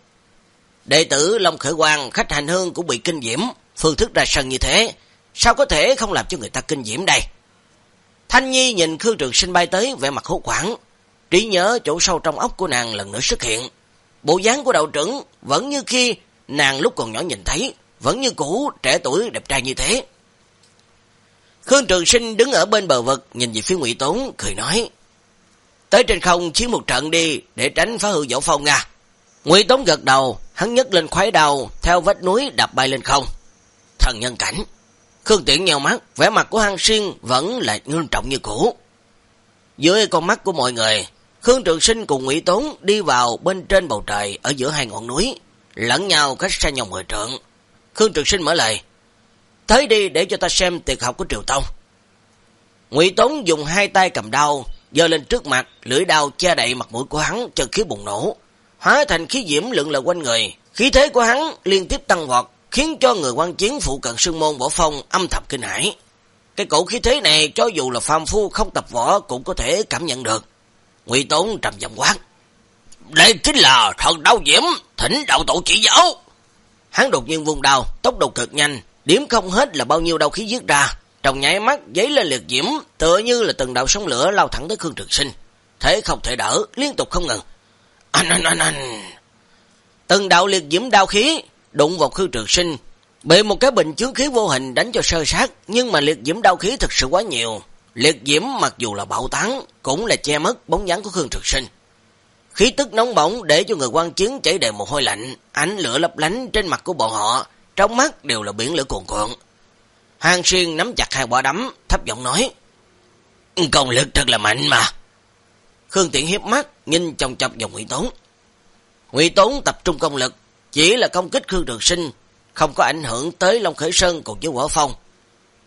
Đệ tử Long Khởi Quang, khách hành hương cũng bị kinh diễm, phương thức ra sân như thế, sao có thể không làm cho người ta kinh diễm đây? Thanh Nhi nhìn Khương Trường Sinh bay tới vẻ mặt hốt quảng, trí nhớ chỗ sâu trong óc của nàng lần nữa xuất hiện. Bộ dáng của đạo trưởng vẫn như khi nàng lúc còn nhỏ nhìn thấy, vẫn như cũ trẻ tuổi đẹp trai như thế. Khương Trường Sinh đứng ở bên bờ vực nhìn về phía Ngụy Tốn cười nói: "Tới trên không chiến một trận đi để tránh phá hư dỗ phong nha." Ngụy tống gật đầu, hắn nhấc lên khoái đầu, theo vách núi đập bay lên không. Thần nhân cảnh Khương Tiễn nhèo mắt, vẻ mặt của Hăng Xuyên vẫn là nghiêm trọng như cũ. Dưới con mắt của mọi người, Khương Trường Sinh cùng Ngụy Tốn đi vào bên trên bầu trời ở giữa hai ngọn núi, lẫn nhau cách xa nhau mười trượng. Khương Trường Sinh mở lời, tới đi để cho ta xem tiệc học của Triều Tông. Ngụy Tốn dùng hai tay cầm đau, dơ lên trước mặt, lưỡi đao che đậy mặt mũi của hắn, cho khí bùng nổ, hóa thành khí diễm lượng lờ quanh người. Khí thế của hắn liên tiếp tăng vọt, khiến cho người quan chiến phụ cận sương môn võ phong âm thầm kinh hãi. Cái cổ khí thế này cho dù là phàm phu không tập võ cũng có thể cảm nhận được. Ngụy Tốn trầm giọng quát. Đây chính là thần đau diễm, thỉnh đạo tổ chỉ giáo. Hắn đột nhiên vung đao tốc độ cực nhanh, điểm không hết là bao nhiêu đau khí giết ra. Trong nháy mắt giấy lên liệt diễm, tựa như là từng đạo sóng lửa lao thẳng tới Khương Trực Sinh. Thế không thể đỡ, liên tục không ngừng. Anh anh anh anh. Từng đạo liệt diễm đau khí đụng vào Khương Trực Sinh, bị một cái bình chướng khí vô hình đánh cho sơ sát, nhưng mà liệt diễm đau khí thật sự quá nhiều. Liệt diễm mặc dù là bạo tán, cũng là che mất bóng dáng của Khương Trực Sinh. Khí tức nóng bỏng để cho người quan chiến chảy đầy một hôi lạnh, ánh lửa lấp lánh trên mặt của bọn họ, trong mắt đều là biển lửa cuồn cuộn. Hàng Xuyên nắm chặt hai quả đấm, thấp giọng nói: "Công lực thật là mạnh mà." Khương Tiện hiếp mắt, nhìn trong chọc vào Ngụy Tốn. Ngụy Tốn tập trung công lực, chỉ là công kích Khương Trường Sinh, không có ảnh hưởng tới Long Khởi Sơn cùng với Võ Phong.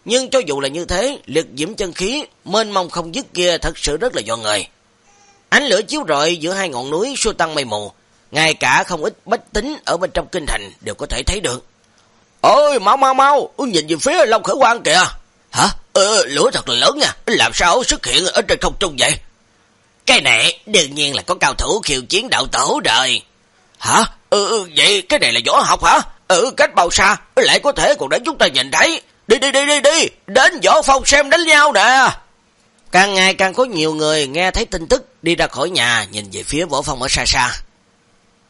Nhưng cho dù là như thế, liệt diễm chân khí, mênh mông không dứt kia thật sự rất là do người. Ánh lửa chiếu rọi giữa hai ngọn núi xua tăng mây mù, ngay cả không ít bách tính ở bên trong kinh thành đều có thể thấy được. Ôi, mau mau mau, nhìn về phía Long Khởi Quang kìa. Hả? Ờ, lửa thật là lớn nha, làm sao xuất hiện ở trên không trung vậy? Cái này đương nhiên là có cao thủ khiêu chiến đạo tổ rồi. Hả? Ừ, vậy cái này là võ học hả? Ừ, cách bao xa, lại có thể còn để chúng ta nhìn thấy. Đi đi đi đi đi, đến võ phòng xem đánh nhau nè. Càng ngày càng có nhiều người nghe thấy tin tức đi ra khỏi nhà nhìn về phía võ phòng ở xa xa.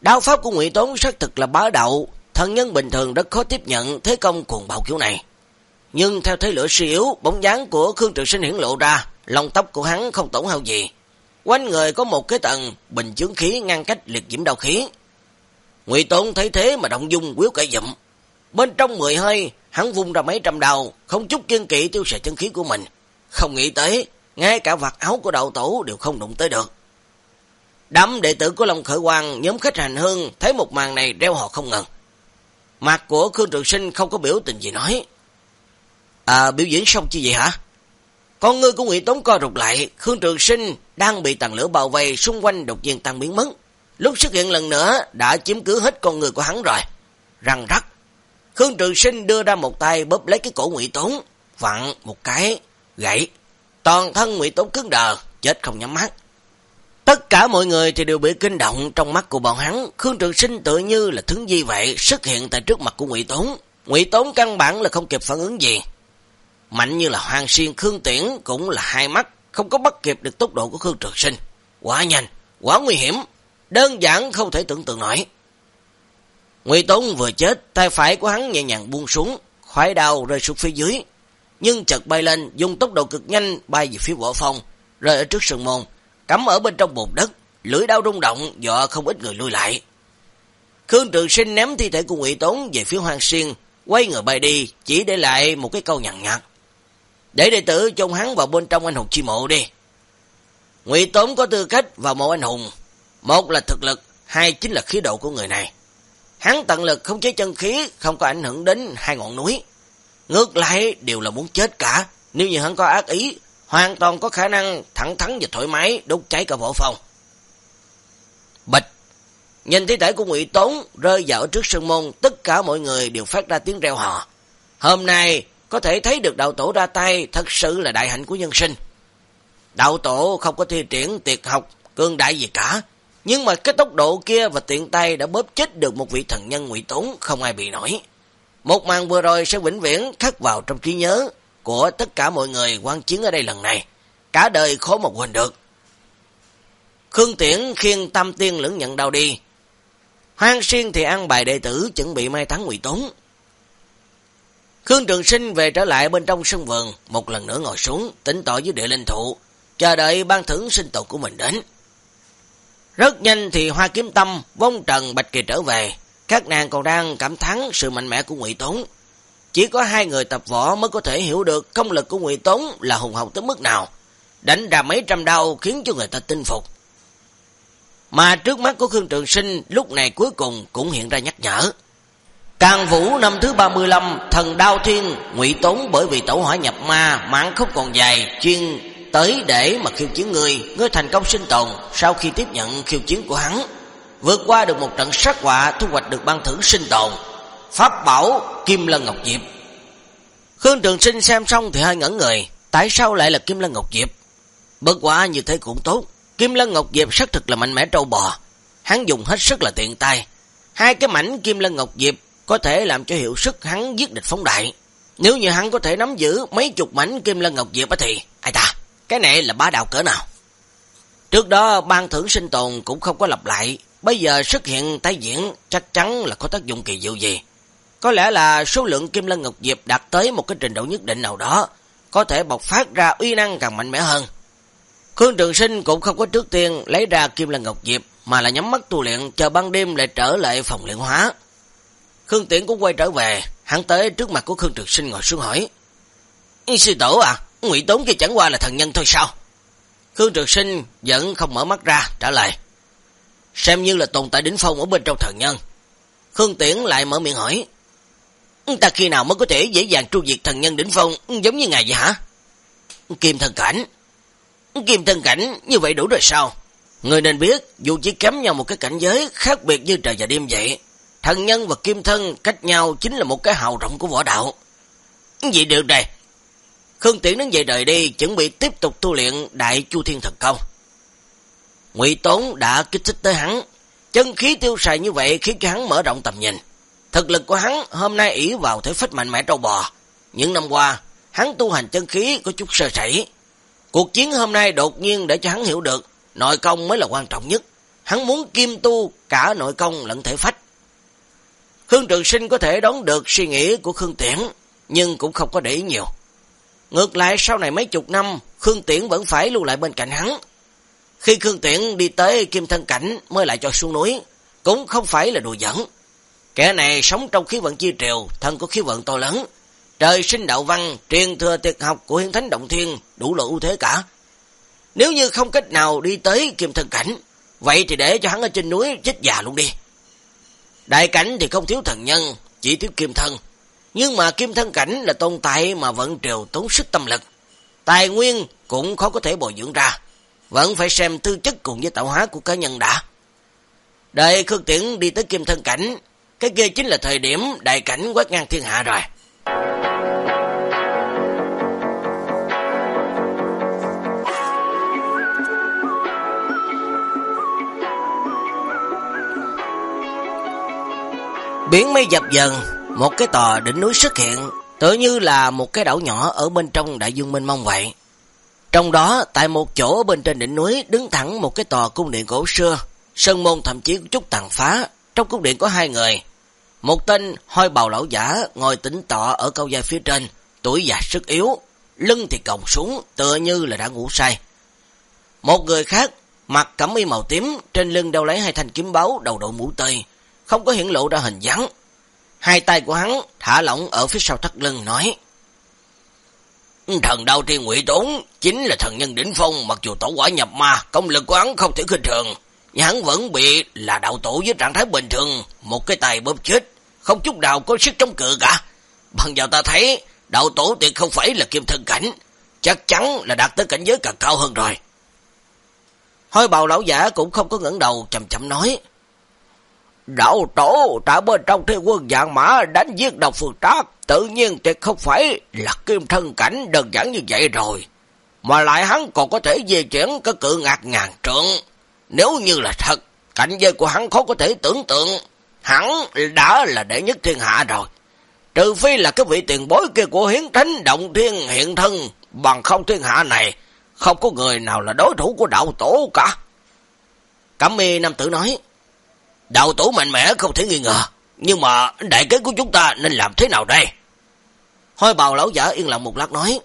Đao pháp của Ngụy Tốn xác thực là bá đạo, thân nhân bình thường rất khó tiếp nhận thế công cuồng bạo kiểu này. Nhưng theo thế lửa suy yếu, bóng dáng của Khương Trực Sinh hiển lộ ra, lông tóc của hắn không tổn hao gì. Quanh người có một cái tầng bình chướng khí ngăn cách liệt diễm đau khí, Ngụy Tôn thấy thế mà động dung quyết cải dụm. Bên trong mười hơi, hắn vung ra mấy trăm đầu, không chút kiên kỵ tiêu xài chân khí của mình. Không nghĩ tới, ngay cả vạt áo của đạo tổ đều không đụng tới được. Đám đệ tử của Long Khởi Quang, nhóm khách hành hương, thấy một màn này reo họ không ngừng. Mặt của Khương Trường Sinh không có biểu tình gì nói. À, biểu diễn xong chi vậy hả? Con ngươi của nguyễn Tống co rụt lại, Khương Trường Sinh đang bị tàn lửa bao vây xung quanh đột nhiên tăng biến mất. Lúc xuất hiện lần nữa đã chiếm cứ hết con người của hắn rồi. Răng rắc. Khương Trường Sinh đưa ra một tay bóp lấy cái cổ nguyễn tống vặn một cái, gãy. Toàn thân nguyễn tống cứng đờ, chết không nhắm mắt. Tất cả mọi người thì đều bị kinh động trong mắt của bọn hắn. Khương Trường Sinh tự như là thứ gì vậy xuất hiện tại trước mặt của Ngụy Tốn. Ngụy Tốn căn bản là không kịp phản ứng gì. Mạnh như là Hoàng Xuyên Khương Tiễn cũng là hai mắt, không có bắt kịp được tốc độ của Khương Trường Sinh. Quá nhanh, quá nguy hiểm, đơn giản không thể tưởng tượng nổi. Ngụy Tốn vừa chết, tay phải của hắn nhẹ nhàng buông xuống, khoái đau rơi xuống phía dưới, nhưng chợt bay lên, dùng tốc độ cực nhanh bay về phía võ phong, rơi ở trước sườn môn, cắm ở bên trong bùn đất, lưỡi đau rung động dọa không ít người lui lại. Khương Trường Sinh ném thi thể của Ngụy Tốn về phía Hoàng Xuyên, quay người bay đi, chỉ để lại một cái câu nhằn nhạt. Để đệ tử chôn hắn vào bên trong anh hùng chi mộ đi. Ngụy Tốn có tư cách vào mộ anh hùng. Một là thực lực, hai chính là khí độ của người này. Hắn tận lực không chế chân khí, không có ảnh hưởng đến hai ngọn núi. Ngược lại đều là muốn chết cả. Nếu như hắn có ác ý, hoàn toàn có khả năng thẳng thắn và thoải mái đốt cháy cả võ phòng. Bịch! Nhìn thi thể của Ngụy Tốn rơi vào trước sân môn, tất cả mọi người đều phát ra tiếng reo hò. Hôm nay có thể thấy được đạo tổ ra tay thật sự là đại hạnh của nhân sinh. Đạo tổ không có thi triển tiệt học cương đại gì cả, nhưng mà cái tốc độ kia và tiện tay đã bóp chết được một vị thần nhân Ngụy Tốn không ai bị nổi. Một màn vừa rồi sẽ vĩnh viễn khắc vào trong trí nhớ của tất cả mọi người quan chiến ở đây lần này. Cả đời khó một quên được. Khương Tiễn khiên tam tiên lưỡng nhận đau đi. Hoang Xuyên thì ăn bài đệ tử chuẩn bị mai táng ngụy tốn. Khương Trường Sinh về trở lại bên trong sân vườn, một lần nữa ngồi xuống, tỉnh tỏ với địa linh thụ, chờ đợi ban thưởng sinh tồn của mình đến. Rất nhanh thì Hoa Kiếm Tâm, Vong Trần, Bạch Kỳ trở về, các nàng còn đang cảm thắng sự mạnh mẽ của Ngụy Tốn. Chỉ có hai người tập võ mới có thể hiểu được công lực của Ngụy Tốn là hùng hậu tới mức nào, đánh ra mấy trăm đau khiến cho người ta tin phục. Mà trước mắt của Khương Trường Sinh lúc này cuối cùng cũng hiện ra nhắc nhở. Càng vũ năm thứ 35, thần đao thiên, ngụy tốn bởi vì tẩu hỏa nhập ma, mạng không còn dài, chuyên tới để mà khiêu chiến người, ngươi thành công sinh tồn sau khi tiếp nhận khiêu chiến của hắn. Vượt qua được một trận sát quả, thu hoạch được ban thưởng sinh tồn. Pháp bảo Kim Lân Ngọc Diệp. Khương Trường Sinh xem xong thì hơi ngẩn người, tại sao lại là Kim Lân Ngọc Diệp? Bất quả như thế cũng tốt, Kim Lân Ngọc Diệp sắc thực là mạnh mẽ trâu bò. Hắn dùng hết sức là tiện tay. Hai cái mảnh Kim Lân Ngọc Diệp có thể làm cho hiệu sức hắn giết địch phóng đại. Nếu như hắn có thể nắm giữ mấy chục mảnh Kim Lân Ngọc Diệp thì, ai ta, cái này là bá đạo cỡ nào? Trước đó ban thưởng sinh tồn cũng không có lặp lại, bây giờ xuất hiện tái diễn chắc chắn là có tác dụng kỳ diệu gì. Có lẽ là số lượng Kim Lân Ngọc Diệp đạt tới một cái trình độ nhất định nào đó, có thể bộc phát ra uy năng càng mạnh mẽ hơn. Khương Trường Sinh cũng không có trước tiên lấy ra Kim Lân Ngọc Diệp, mà là nhắm mắt tu luyện chờ ban đêm lại trở lại phòng luyện hóa. Khương Tiễn cũng quay trở về, hắn tới trước mặt của Khương Trường Sinh ngồi xuống hỏi. Sư tổ à, ngụy Tốn kia chẳng qua là thần nhân thôi sao? Khương Trường Sinh vẫn không mở mắt ra, trả lời. Xem như là tồn tại đỉnh phong ở bên trong thần nhân. Khương Tiễn lại mở miệng hỏi. Ta khi nào mới có thể dễ dàng tru diệt thần nhân đỉnh phong giống như ngài vậy hả? Kim thần cảnh. Kim thân cảnh như vậy đủ rồi sao? Người nên biết, dù chỉ kém nhau một cái cảnh giới khác biệt như trời và đêm vậy, thần nhân và kim thân cách nhau chính là một cái hào rộng của võ đạo. Vậy được rồi. Khương Tiễn đứng dậy đời đi, chuẩn bị tiếp tục tu luyện đại chu thiên thần công. Ngụy Tốn đã kích thích tới hắn, chân khí tiêu xài như vậy khiến cho hắn mở rộng tầm nhìn. Thực lực của hắn hôm nay ỷ vào thể phách mạnh mẽ trâu bò. Những năm qua, hắn tu hành chân khí có chút sơ sẩy, Cuộc chiến hôm nay đột nhiên để cho hắn hiểu được nội công mới là quan trọng nhất. Hắn muốn kim tu cả nội công lẫn thể phách. Khương Trường Sinh có thể đón được suy nghĩ của Khương Tiễn, nhưng cũng không có để ý nhiều. Ngược lại sau này mấy chục năm, Khương Tiễn vẫn phải lưu lại bên cạnh hắn. Khi Khương Tiễn đi tới Kim Thân Cảnh mới lại cho xuống núi, cũng không phải là đùa dẫn. Kẻ này sống trong khí vận chi triều, thân có khí vận to lớn, Trời sinh đạo văn, truyền thừa tiệt học của hiến thánh động thiên, đủ lộ ưu thế cả. Nếu như không cách nào đi tới kim thân cảnh, vậy thì để cho hắn ở trên núi chết già luôn đi. Đại cảnh thì không thiếu thần nhân, chỉ thiếu kim thân. Nhưng mà kim thân cảnh là tồn tại mà vẫn triều tốn sức tâm lực. Tài nguyên cũng khó có thể bồi dưỡng ra. Vẫn phải xem tư chất cùng với tạo hóa của cá nhân đã. Đợi Khương Tiễn đi tới kim thân cảnh, cái kia chính là thời điểm đại cảnh quét ngang thiên hạ rồi. Biển mây dập dần, một cái tòa đỉnh núi xuất hiện, tựa như là một cái đảo nhỏ ở bên trong đại dương mênh mông vậy. Trong đó, tại một chỗ bên trên đỉnh núi đứng thẳng một cái tòa cung điện cổ xưa, sân môn thậm chí chút tàn phá, trong cung điện có hai người. Một tên hoi bào lão giả ngồi tĩnh tọa ở câu dây phía trên, tuổi già sức yếu, lưng thì còng xuống tựa như là đã ngủ say. Một người khác, mặt cẩm y màu tím, trên lưng đeo lấy hai thanh kiếm báo đầu đội mũ tây, không có hiện lộ ra hình dáng. Hai tay của hắn thả lỏng ở phía sau thắt lưng nói. Thần đau tiên ngụy tốn chính là thần nhân đỉnh phong, mặc dù tổ quả nhập ma, công lực của hắn không thể khinh thường, hắn vẫn bị là đạo tổ với trạng thái bình thường, một cái tay bóp chết, không chút nào có sức chống cự cả. Bằng vào ta thấy, đạo tổ tuyệt không phải là kim thân cảnh, chắc chắn là đạt tới cảnh giới càng cao hơn rồi. Hôi bào lão giả cũng không có ngẩng đầu, chậm chậm nói. Đạo tổ trả bên trong thiên quân dạng mã đánh giết độc phương trác, tự nhiên tuyệt không phải là kim thân cảnh đơn giản như vậy rồi. Mà lại hắn còn có thể di chuyển cái cự ngạc ngàn trượng. Nếu như là thật, cảnh giới của hắn khó có thể tưởng tượng, hắn đã là đệ nhất thiên hạ rồi. Trừ phi là cái vị tiền bối kia của hiến thánh động thiên hiện thân, bằng không thiên hạ này, không có người nào là đối thủ của đạo tổ cả. Cẩm mi nam tử nói, đạo tổ mạnh mẽ không thể nghi ngờ, nhưng mà đại kế của chúng ta nên làm thế nào đây? Hôi bào lão giả yên lặng một lát nói,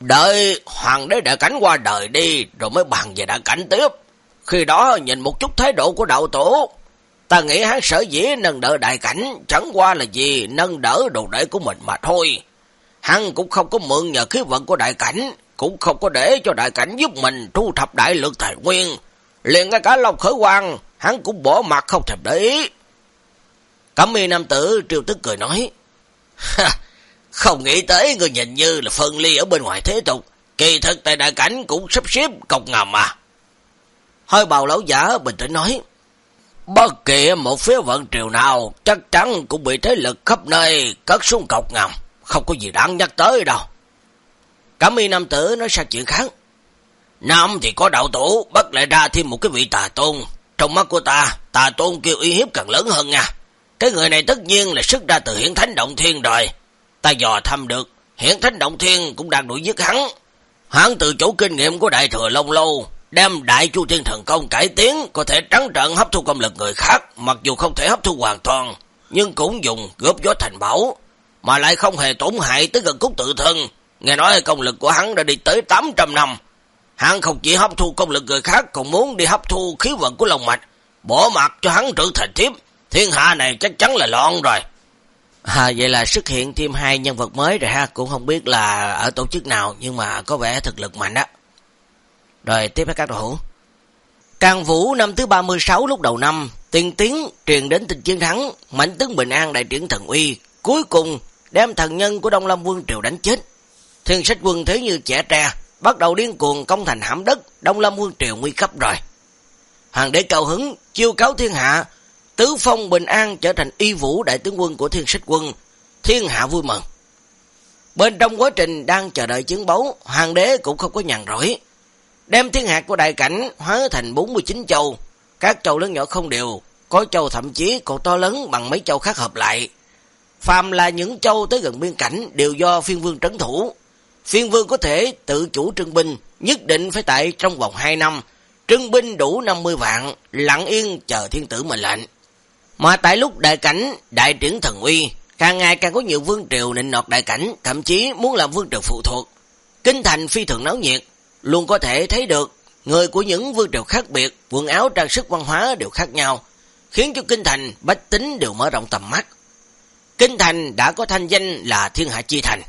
Đợi hoàng đế đại cảnh qua đời đi, rồi mới bàn về đại cảnh tiếp. Khi đó nhìn một chút thái độ của đạo tổ, ta nghĩ hắn sở dĩ nâng đỡ đại cảnh, chẳng qua là gì nâng đỡ đồ đệ của mình mà thôi. Hắn cũng không có mượn nhờ khí vận của đại cảnh, cũng không có để cho đại cảnh giúp mình thu thập đại lượng tài nguyên. Liền ngay cả lòng khởi quang, hắn cũng bỏ mặt không thèm để ý. Cẩm y nam tử triều tức cười nói, Không nghĩ tới người nhìn như là phân ly ở bên ngoài thế tục, kỳ thực tại đại cảnh cũng sắp xếp cọc ngầm mà. Hơi bào lão giả bình tĩnh nói, Bất kỳ một phía vận triều nào chắc chắn cũng bị thế lực khắp nơi cất xuống cọc ngầm, không có gì đáng nhắc tới đâu. Cảm y nam tử nói sang chuyện khác. Nam thì có đạo tổ, bắt lại ra thêm một cái vị tà tôn. Trong mắt của ta, tà tôn kêu uy hiếp càng lớn hơn nha. Cái người này tất nhiên là sức ra từ hiển thánh động thiên rồi. Ta dò thăm được, hiển thánh động thiên cũng đang đuổi giết hắn. Hắn từ chỗ kinh nghiệm của đại thừa Long Lâu, đem đại chu thiên thần công cải tiến, có thể trắng trận hấp thu công lực người khác, mặc dù không thể hấp thu hoàn toàn, nhưng cũng dùng góp gió thành bảo, mà lại không hề tổn hại tới gần cốt tự thân. Nghe nói công lực của hắn đã đi tới 800 năm. Hắn không chỉ hấp thu công lực người khác, còn muốn đi hấp thu khí vận của lòng mạch, bỏ mặt cho hắn trở thành thiếp. Thiên hạ này chắc chắn là loạn rồi. À, vậy là xuất hiện thêm hai nhân vật mới rồi ha, cũng không biết là ở tổ chức nào, nhưng mà có vẻ thực lực mạnh đó. Rồi tiếp với các đội hữu. Càng Vũ năm thứ 36 lúc đầu năm, tiên tiến truyền đến tình chiến thắng, mạnh tướng Bình An đại triển thần uy, cuối cùng đem thần nhân của Đông Lâm Vương Triều đánh chết. Thiên sách quân thế như trẻ tre, bắt đầu điên cuồng công thành hãm đất, Đông Lâm Vương Triều nguy cấp rồi. Hoàng đế cao hứng, chiêu cáo thiên hạ, Tứ Phong Bình An trở thành y vũ đại tướng quân của thiên sách quân, thiên hạ vui mừng. Bên trong quá trình đang chờ đợi chiến báu hoàng đế cũng không có nhàn rỗi. Đem thiên hạt của đại cảnh hóa thành 49 châu, các châu lớn nhỏ không đều, có châu thậm chí còn to lớn bằng mấy châu khác hợp lại. Phàm là những châu tới gần biên cảnh đều do phiên vương trấn thủ. Phiên vương có thể tự chủ trưng binh, nhất định phải tại trong vòng 2 năm, trưng binh đủ 50 vạn, lặng yên chờ thiên tử mệnh lệnh. Mà tại lúc đại cảnh, đại triển thần uy, càng ngày càng có nhiều vương triều nịnh nọt đại cảnh, thậm chí muốn làm vương triều phụ thuộc. Kinh thành phi thường náo nhiệt, luôn có thể thấy được người của những vương triều khác biệt, quần áo trang sức văn hóa đều khác nhau, khiến cho kinh thành bách tính đều mở rộng tầm mắt. Kinh thành đã có thanh danh là thiên hạ chi thành.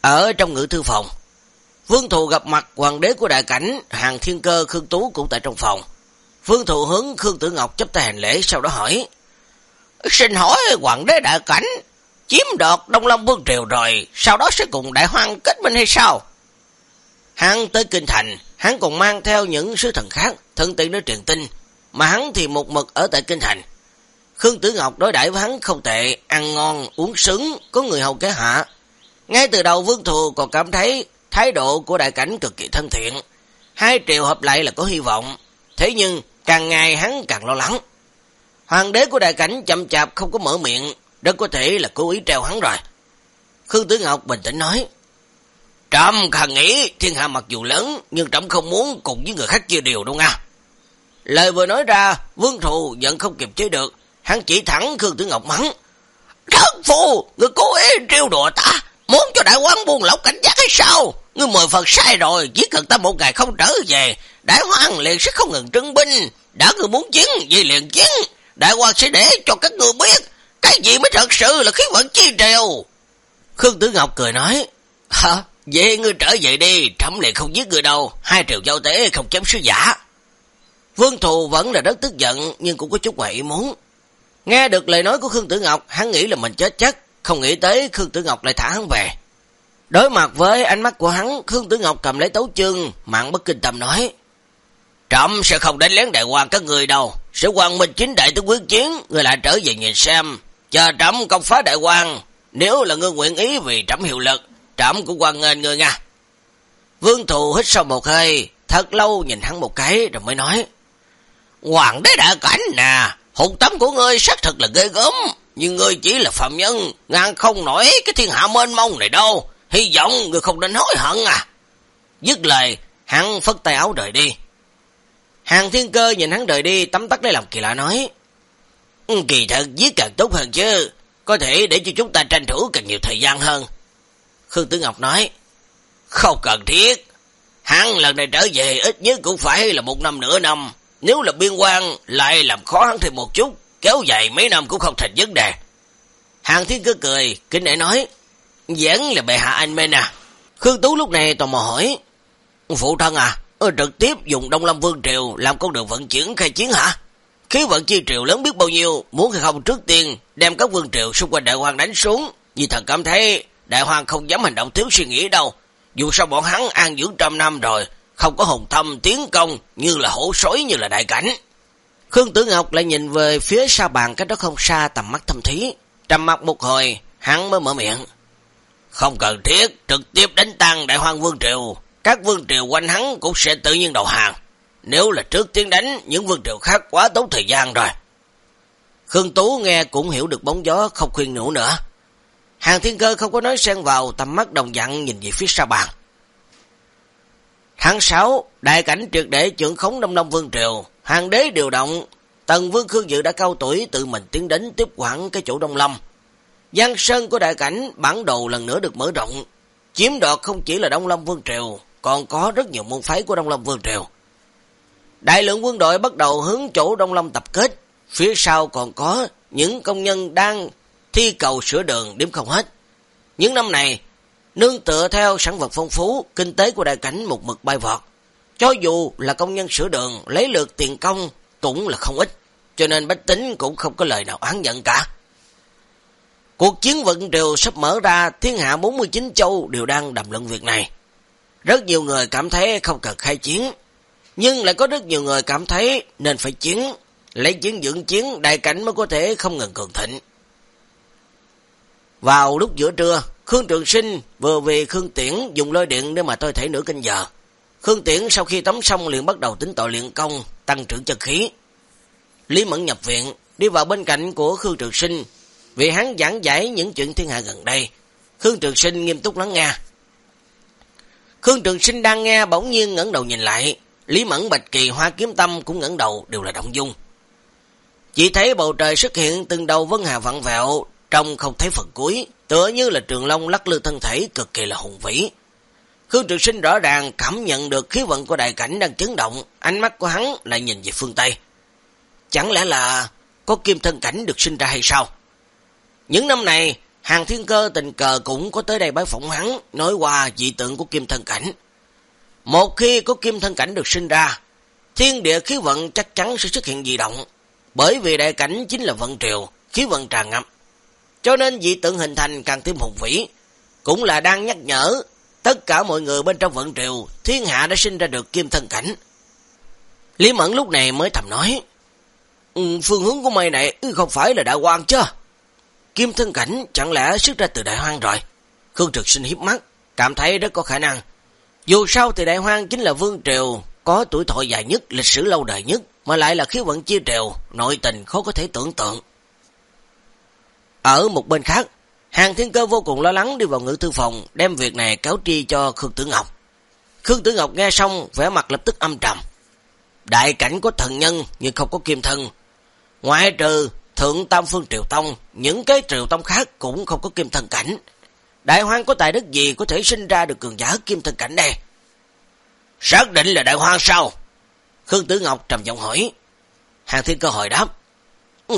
Ở trong ngữ thư phòng, vương thù gặp mặt hoàng đế của đại cảnh, hàng thiên cơ Khương Tú cũng tại trong phòng. Vương thụ hướng Khương Tử Ngọc chấp tay hành lễ sau đó hỏi. Xin hỏi hoàng đế đại cảnh, chiếm đoạt Đông Long Vương Triều rồi, sau đó sẽ cùng đại hoang kết minh hay sao? Hắn tới Kinh Thành, hắn còn mang theo những sứ thần khác, thân tiện nói truyền tin, mà hắn thì một mực ở tại Kinh Thành. Khương Tử Ngọc đối đãi với hắn không tệ, ăn ngon, uống sướng, có người hầu kế hạ. Ngay từ đầu Vương Thù còn cảm thấy thái độ của đại cảnh cực kỳ thân thiện. Hai triều hợp lại là có hy vọng. Thế nhưng Càng ngày hắn càng lo lắng. Hoàng đế của đại cảnh chậm chạp không có mở miệng, rất có thể là cố ý treo hắn rồi. Khương Tử Ngọc bình tĩnh nói, Trâm khẳng nghĩ thiên hạ mặc dù lớn, nhưng Trâm không muốn cùng với người khác chia điều đâu nha. Lời vừa nói ra, vương thù giận không kịp chế được, hắn chỉ thẳng Khương Tử Ngọc mắng. Thất phu, người cố ý trêu đùa ta, muốn cho đại quán buồn lỏng cảnh giác hay sao? Ngươi mời Phật sai rồi, chỉ cần ta một ngày không trở về, đại hoàng liền sẽ không ngừng trưng binh. Đã người muốn chiến, gì liền chiến. Đại hoàng sẽ để cho các người biết, cái gì gì mới thật sự là khí vận chi triều. Khương Tử Ngọc cười nói, Hả? Vậy ngươi trở về đi, trẫm liền không giết ngươi đâu, hai triệu giao tế không chém sứ giả. Vương Thù vẫn là rất tức giận, nhưng cũng có chút ngoài ý muốn. Nghe được lời nói của Khương Tử Ngọc, hắn nghĩ là mình chết chắc, không nghĩ tới Khương Tử Ngọc lại thả hắn về. Đối mặt với ánh mắt của hắn, Khương Tử Ngọc cầm lấy tấu chương, mạng bất kinh tâm nói. Trẫm sẽ không đánh lén đại quan các người đâu, sẽ quan minh chính đại tướng quyết chiến, người lại trở về nhìn xem, chờ trẫm công phá đại quan, nếu là ngươi nguyện ý vì trẫm hiệu lực, trẫm cũng quan nghênh ngươi nha. Vương Thù hít sâu một hơi, thật lâu nhìn hắn một cái rồi mới nói. Hoàng đế đại cảnh nè, hùng tấm của ngươi xác thực là ghê gớm, nhưng ngươi chỉ là phạm nhân, ngàn không nổi cái thiên hạ mênh mông này đâu, hy vọng ngươi không nên hối hận à. Dứt lời, hắn phất tay áo rời đi. Hàng thiên cơ nhìn hắn rời đi, tấm tắt lấy lòng kỳ lạ nói. Ừ, kỳ thật giết càng tốt hơn chứ, có thể để cho chúng ta tranh thủ càng nhiều thời gian hơn. Khương Tử Ngọc nói, không cần thiết, hắn lần này trở về ít nhất cũng phải là một năm nửa năm, nếu là biên quan lại làm khó hắn thêm một chút, kéo dài mấy năm cũng không thành vấn đề. Hàng Thiên cứ cười, kính nể nói, vẫn là bệ hạ anh minh à. Khương Tú lúc này tò mò hỏi, phụ thân à, Ờ, trực tiếp dùng Đông Lâm Vương Triều làm con đường vận chuyển khai chiến hả? Khí vận chi triều lớn biết bao nhiêu, muốn hay không trước tiên đem các vương triều xung quanh đại hoàng đánh xuống. Vì thần cảm thấy đại hoàng không dám hành động thiếu suy nghĩ đâu. Dù sao bọn hắn an dưỡng trăm năm rồi, không có hùng thâm tiến công như là hổ sói như là đại cảnh. Khương Tử Ngọc lại nhìn về phía xa bàn cách đó không xa tầm mắt thâm thí. Trầm mặt một hồi, hắn mới mở miệng. Không cần thiết, trực tiếp đánh tăng đại hoàng vương triều. Các vương triều quanh hắn cũng sẽ tự nhiên đầu hàng. Nếu là trước tiến đánh, những vương triều khác quá tốn thời gian rồi. Khương Tú nghe cũng hiểu được bóng gió, không khuyên nhủ nữa. Hàng thiên cơ không có nói xen vào, tầm mắt đồng dặn nhìn về phía sau bàn. Tháng 6, đại cảnh triệt để trưởng khống Đông Đông Vương Triều, hàng đế điều động, Tần Vương Khương Dự đã cao tuổi tự mình tiến đến tiếp quản cái chỗ Đông Lâm. Giang sơn của đại cảnh bản đồ lần nữa được mở rộng, chiếm đoạt không chỉ là Đông Lâm Vương Triều, còn có rất nhiều môn phái của Đông Lâm Vương Triều. Đại lượng quân đội bắt đầu hướng chỗ Đông Lâm tập kết, phía sau còn có những công nhân đang thi cầu sửa đường điểm không hết. Những năm này, nương tựa theo sản vật phong phú, kinh tế của đại cảnh một mực bay vọt. Cho dù là công nhân sửa đường, lấy lượt tiền công cũng là không ít, cho nên bách tính cũng không có lời nào án nhận cả. Cuộc chiến vận triều sắp mở ra, thiên hạ 49 châu đều đang đàm luận việc này. Rất nhiều người cảm thấy không cần khai chiến, nhưng lại có rất nhiều người cảm thấy nên phải chiến, lấy chiến dưỡng chiến, đại cảnh mới có thể không ngừng cường thịnh. Vào lúc giữa trưa, Khương Trường Sinh vừa về Khương Tiễn dùng lôi điện để mà tôi thể nửa canh giờ. Khương Tiễn sau khi tắm xong liền bắt đầu tính tội luyện công, tăng trưởng chân khí. Lý Mẫn nhập viện, đi vào bên cạnh của Khương Trường Sinh, vì hắn giảng giải những chuyện thiên hạ gần đây. Khương Trường Sinh nghiêm túc lắng nghe. Khương Trường Sinh đang nghe bỗng nhiên ngẩng đầu nhìn lại, Lý Mẫn Bạch Kỳ Hoa Kiếm Tâm cũng ngẩng đầu đều là động dung. Chỉ thấy bầu trời xuất hiện từng đầu vân hà vặn vẹo, trong không thấy phần cuối, tựa như là trường long lắc lư thân thể cực kỳ là hùng vĩ. Khương Trường Sinh rõ ràng cảm nhận được khí vận của đại cảnh đang chấn động, ánh mắt của hắn lại nhìn về phương Tây. Chẳng lẽ là có kim thân cảnh được sinh ra hay sao? Những năm này, hàng thiên cơ tình cờ cũng có tới đây bái phỏng hắn, nói qua dị tượng của kim thân cảnh. Một khi có kim thân cảnh được sinh ra, thiên địa khí vận chắc chắn sẽ xuất hiện dị động, bởi vì đại cảnh chính là vận triều, khí vận tràn ngập. Cho nên dị tượng hình thành càng thêm hùng vĩ, cũng là đang nhắc nhở tất cả mọi người bên trong vận triều, thiên hạ đã sinh ra được kim thân cảnh. Lý Mẫn lúc này mới thầm nói, ừ, phương hướng của mày này ừ, không phải là đại quan chứ. Kim thân cảnh chẳng lẽ xuất ra từ đại hoang rồi. Khương Trực Sinh hiếp mắt, cảm thấy rất có khả năng. Dù sao thì đại hoang chính là vương triều, có tuổi thọ dài nhất, lịch sử lâu đời nhất, mà lại là khí vận chia triều, nội tình khó có thể tưởng tượng. Ở một bên khác, Hàng Thiên Cơ vô cùng lo lắng đi vào ngữ thư phòng, đem việc này cáo tri cho Khương Tử Ngọc. Khương Tử Ngọc nghe xong, vẻ mặt lập tức âm trầm. Đại cảnh có thần nhân, nhưng không có kim thân. Ngoại trừ Thượng Tam Phương Triều Tông, những cái Triều Tông khác cũng không có kim thần cảnh. Đại hoang có tài đức gì có thể sinh ra được cường giả kim thần cảnh đây? Xác định là đại hoang sao? Khương Tử Ngọc trầm giọng hỏi. Hàng Thiên Cơ hội đáp.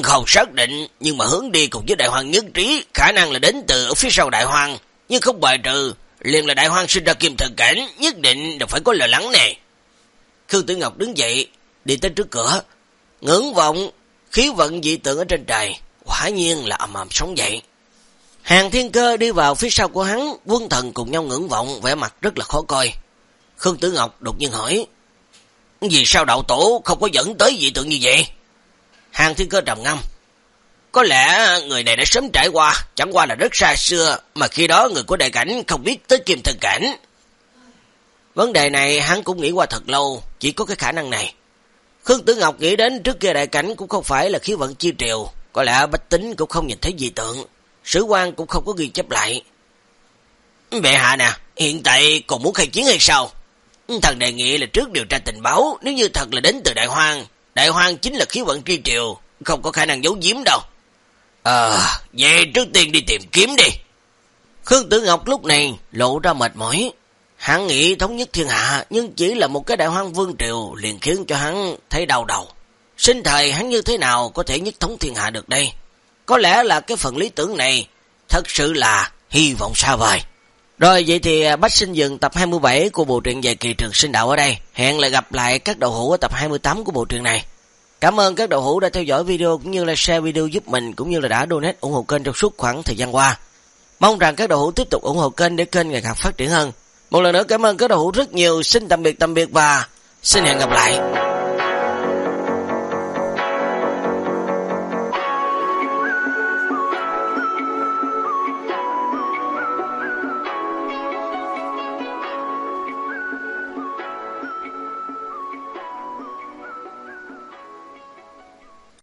Không xác định, nhưng mà hướng đi cùng với đại hoàng nhất trí, khả năng là đến từ ở phía sau đại hoàng, nhưng không bài trừ, liền là đại hoàng sinh ra kim thần cảnh, nhất định là phải có lời lắng nè. Khương Tử Ngọc đứng dậy, đi tới trước cửa, ngưỡng vọng, khí vận dị tượng ở trên trời, quả nhiên là ầm ầm sống dậy. Hàng thiên cơ đi vào phía sau của hắn, quân thần cùng nhau ngưỡng vọng, vẻ mặt rất là khó coi. Khương Tử Ngọc đột nhiên hỏi, vì sao đạo tổ không có dẫn tới dị tượng như vậy? Hàng thiên cơ trầm ngâm. Có lẽ người này đã sớm trải qua, chẳng qua là rất xa xưa, mà khi đó người của đại cảnh không biết tới kim thần cảnh. Vấn đề này hắn cũng nghĩ qua thật lâu, chỉ có cái khả năng này. Khương Tử Ngọc nghĩ đến trước kia đại cảnh cũng không phải là khí vận chi triều, có lẽ bách tính cũng không nhìn thấy dị tượng, sử quan cũng không có ghi chép lại. Bệ hạ nè, hiện tại còn muốn khai chiến hay sao? Thần đề nghị là trước điều tra tình báo, nếu như thật là đến từ đại hoang, đại hoang chính là khí vận tri triều, không có khả năng giấu giếm đâu. Ờ, vậy trước tiên đi tìm kiếm đi. Khương Tử Ngọc lúc này lộ ra mệt mỏi. Hắn nghĩ thống nhất thiên hạ, nhưng chỉ là một cái đại hoang vương triều liền khiến cho hắn thấy đau đầu. Sinh thời hắn như thế nào có thể nhất thống thiên hạ được đây? Có lẽ là cái phần lý tưởng này thật sự là hy vọng xa vời. Rồi vậy thì Bách Sinh Dừng tập 27 của bộ truyện dài kỳ trường sinh đạo ở đây. Hẹn lại gặp lại các đầu hữu ở tập 28 của bộ truyện này. Cảm ơn các đầu hữu đã theo dõi video cũng như là share video giúp mình cũng như là đã donate ủng hộ kênh trong suốt khoảng thời gian qua. Mong rằng các đầu hữu tiếp tục ủng hộ kênh để kênh ngày càng phát triển hơn. Một lần nữa cảm ơn các đội hữu rất nhiều. Xin tạm biệt tạm biệt và xin hẹn gặp lại.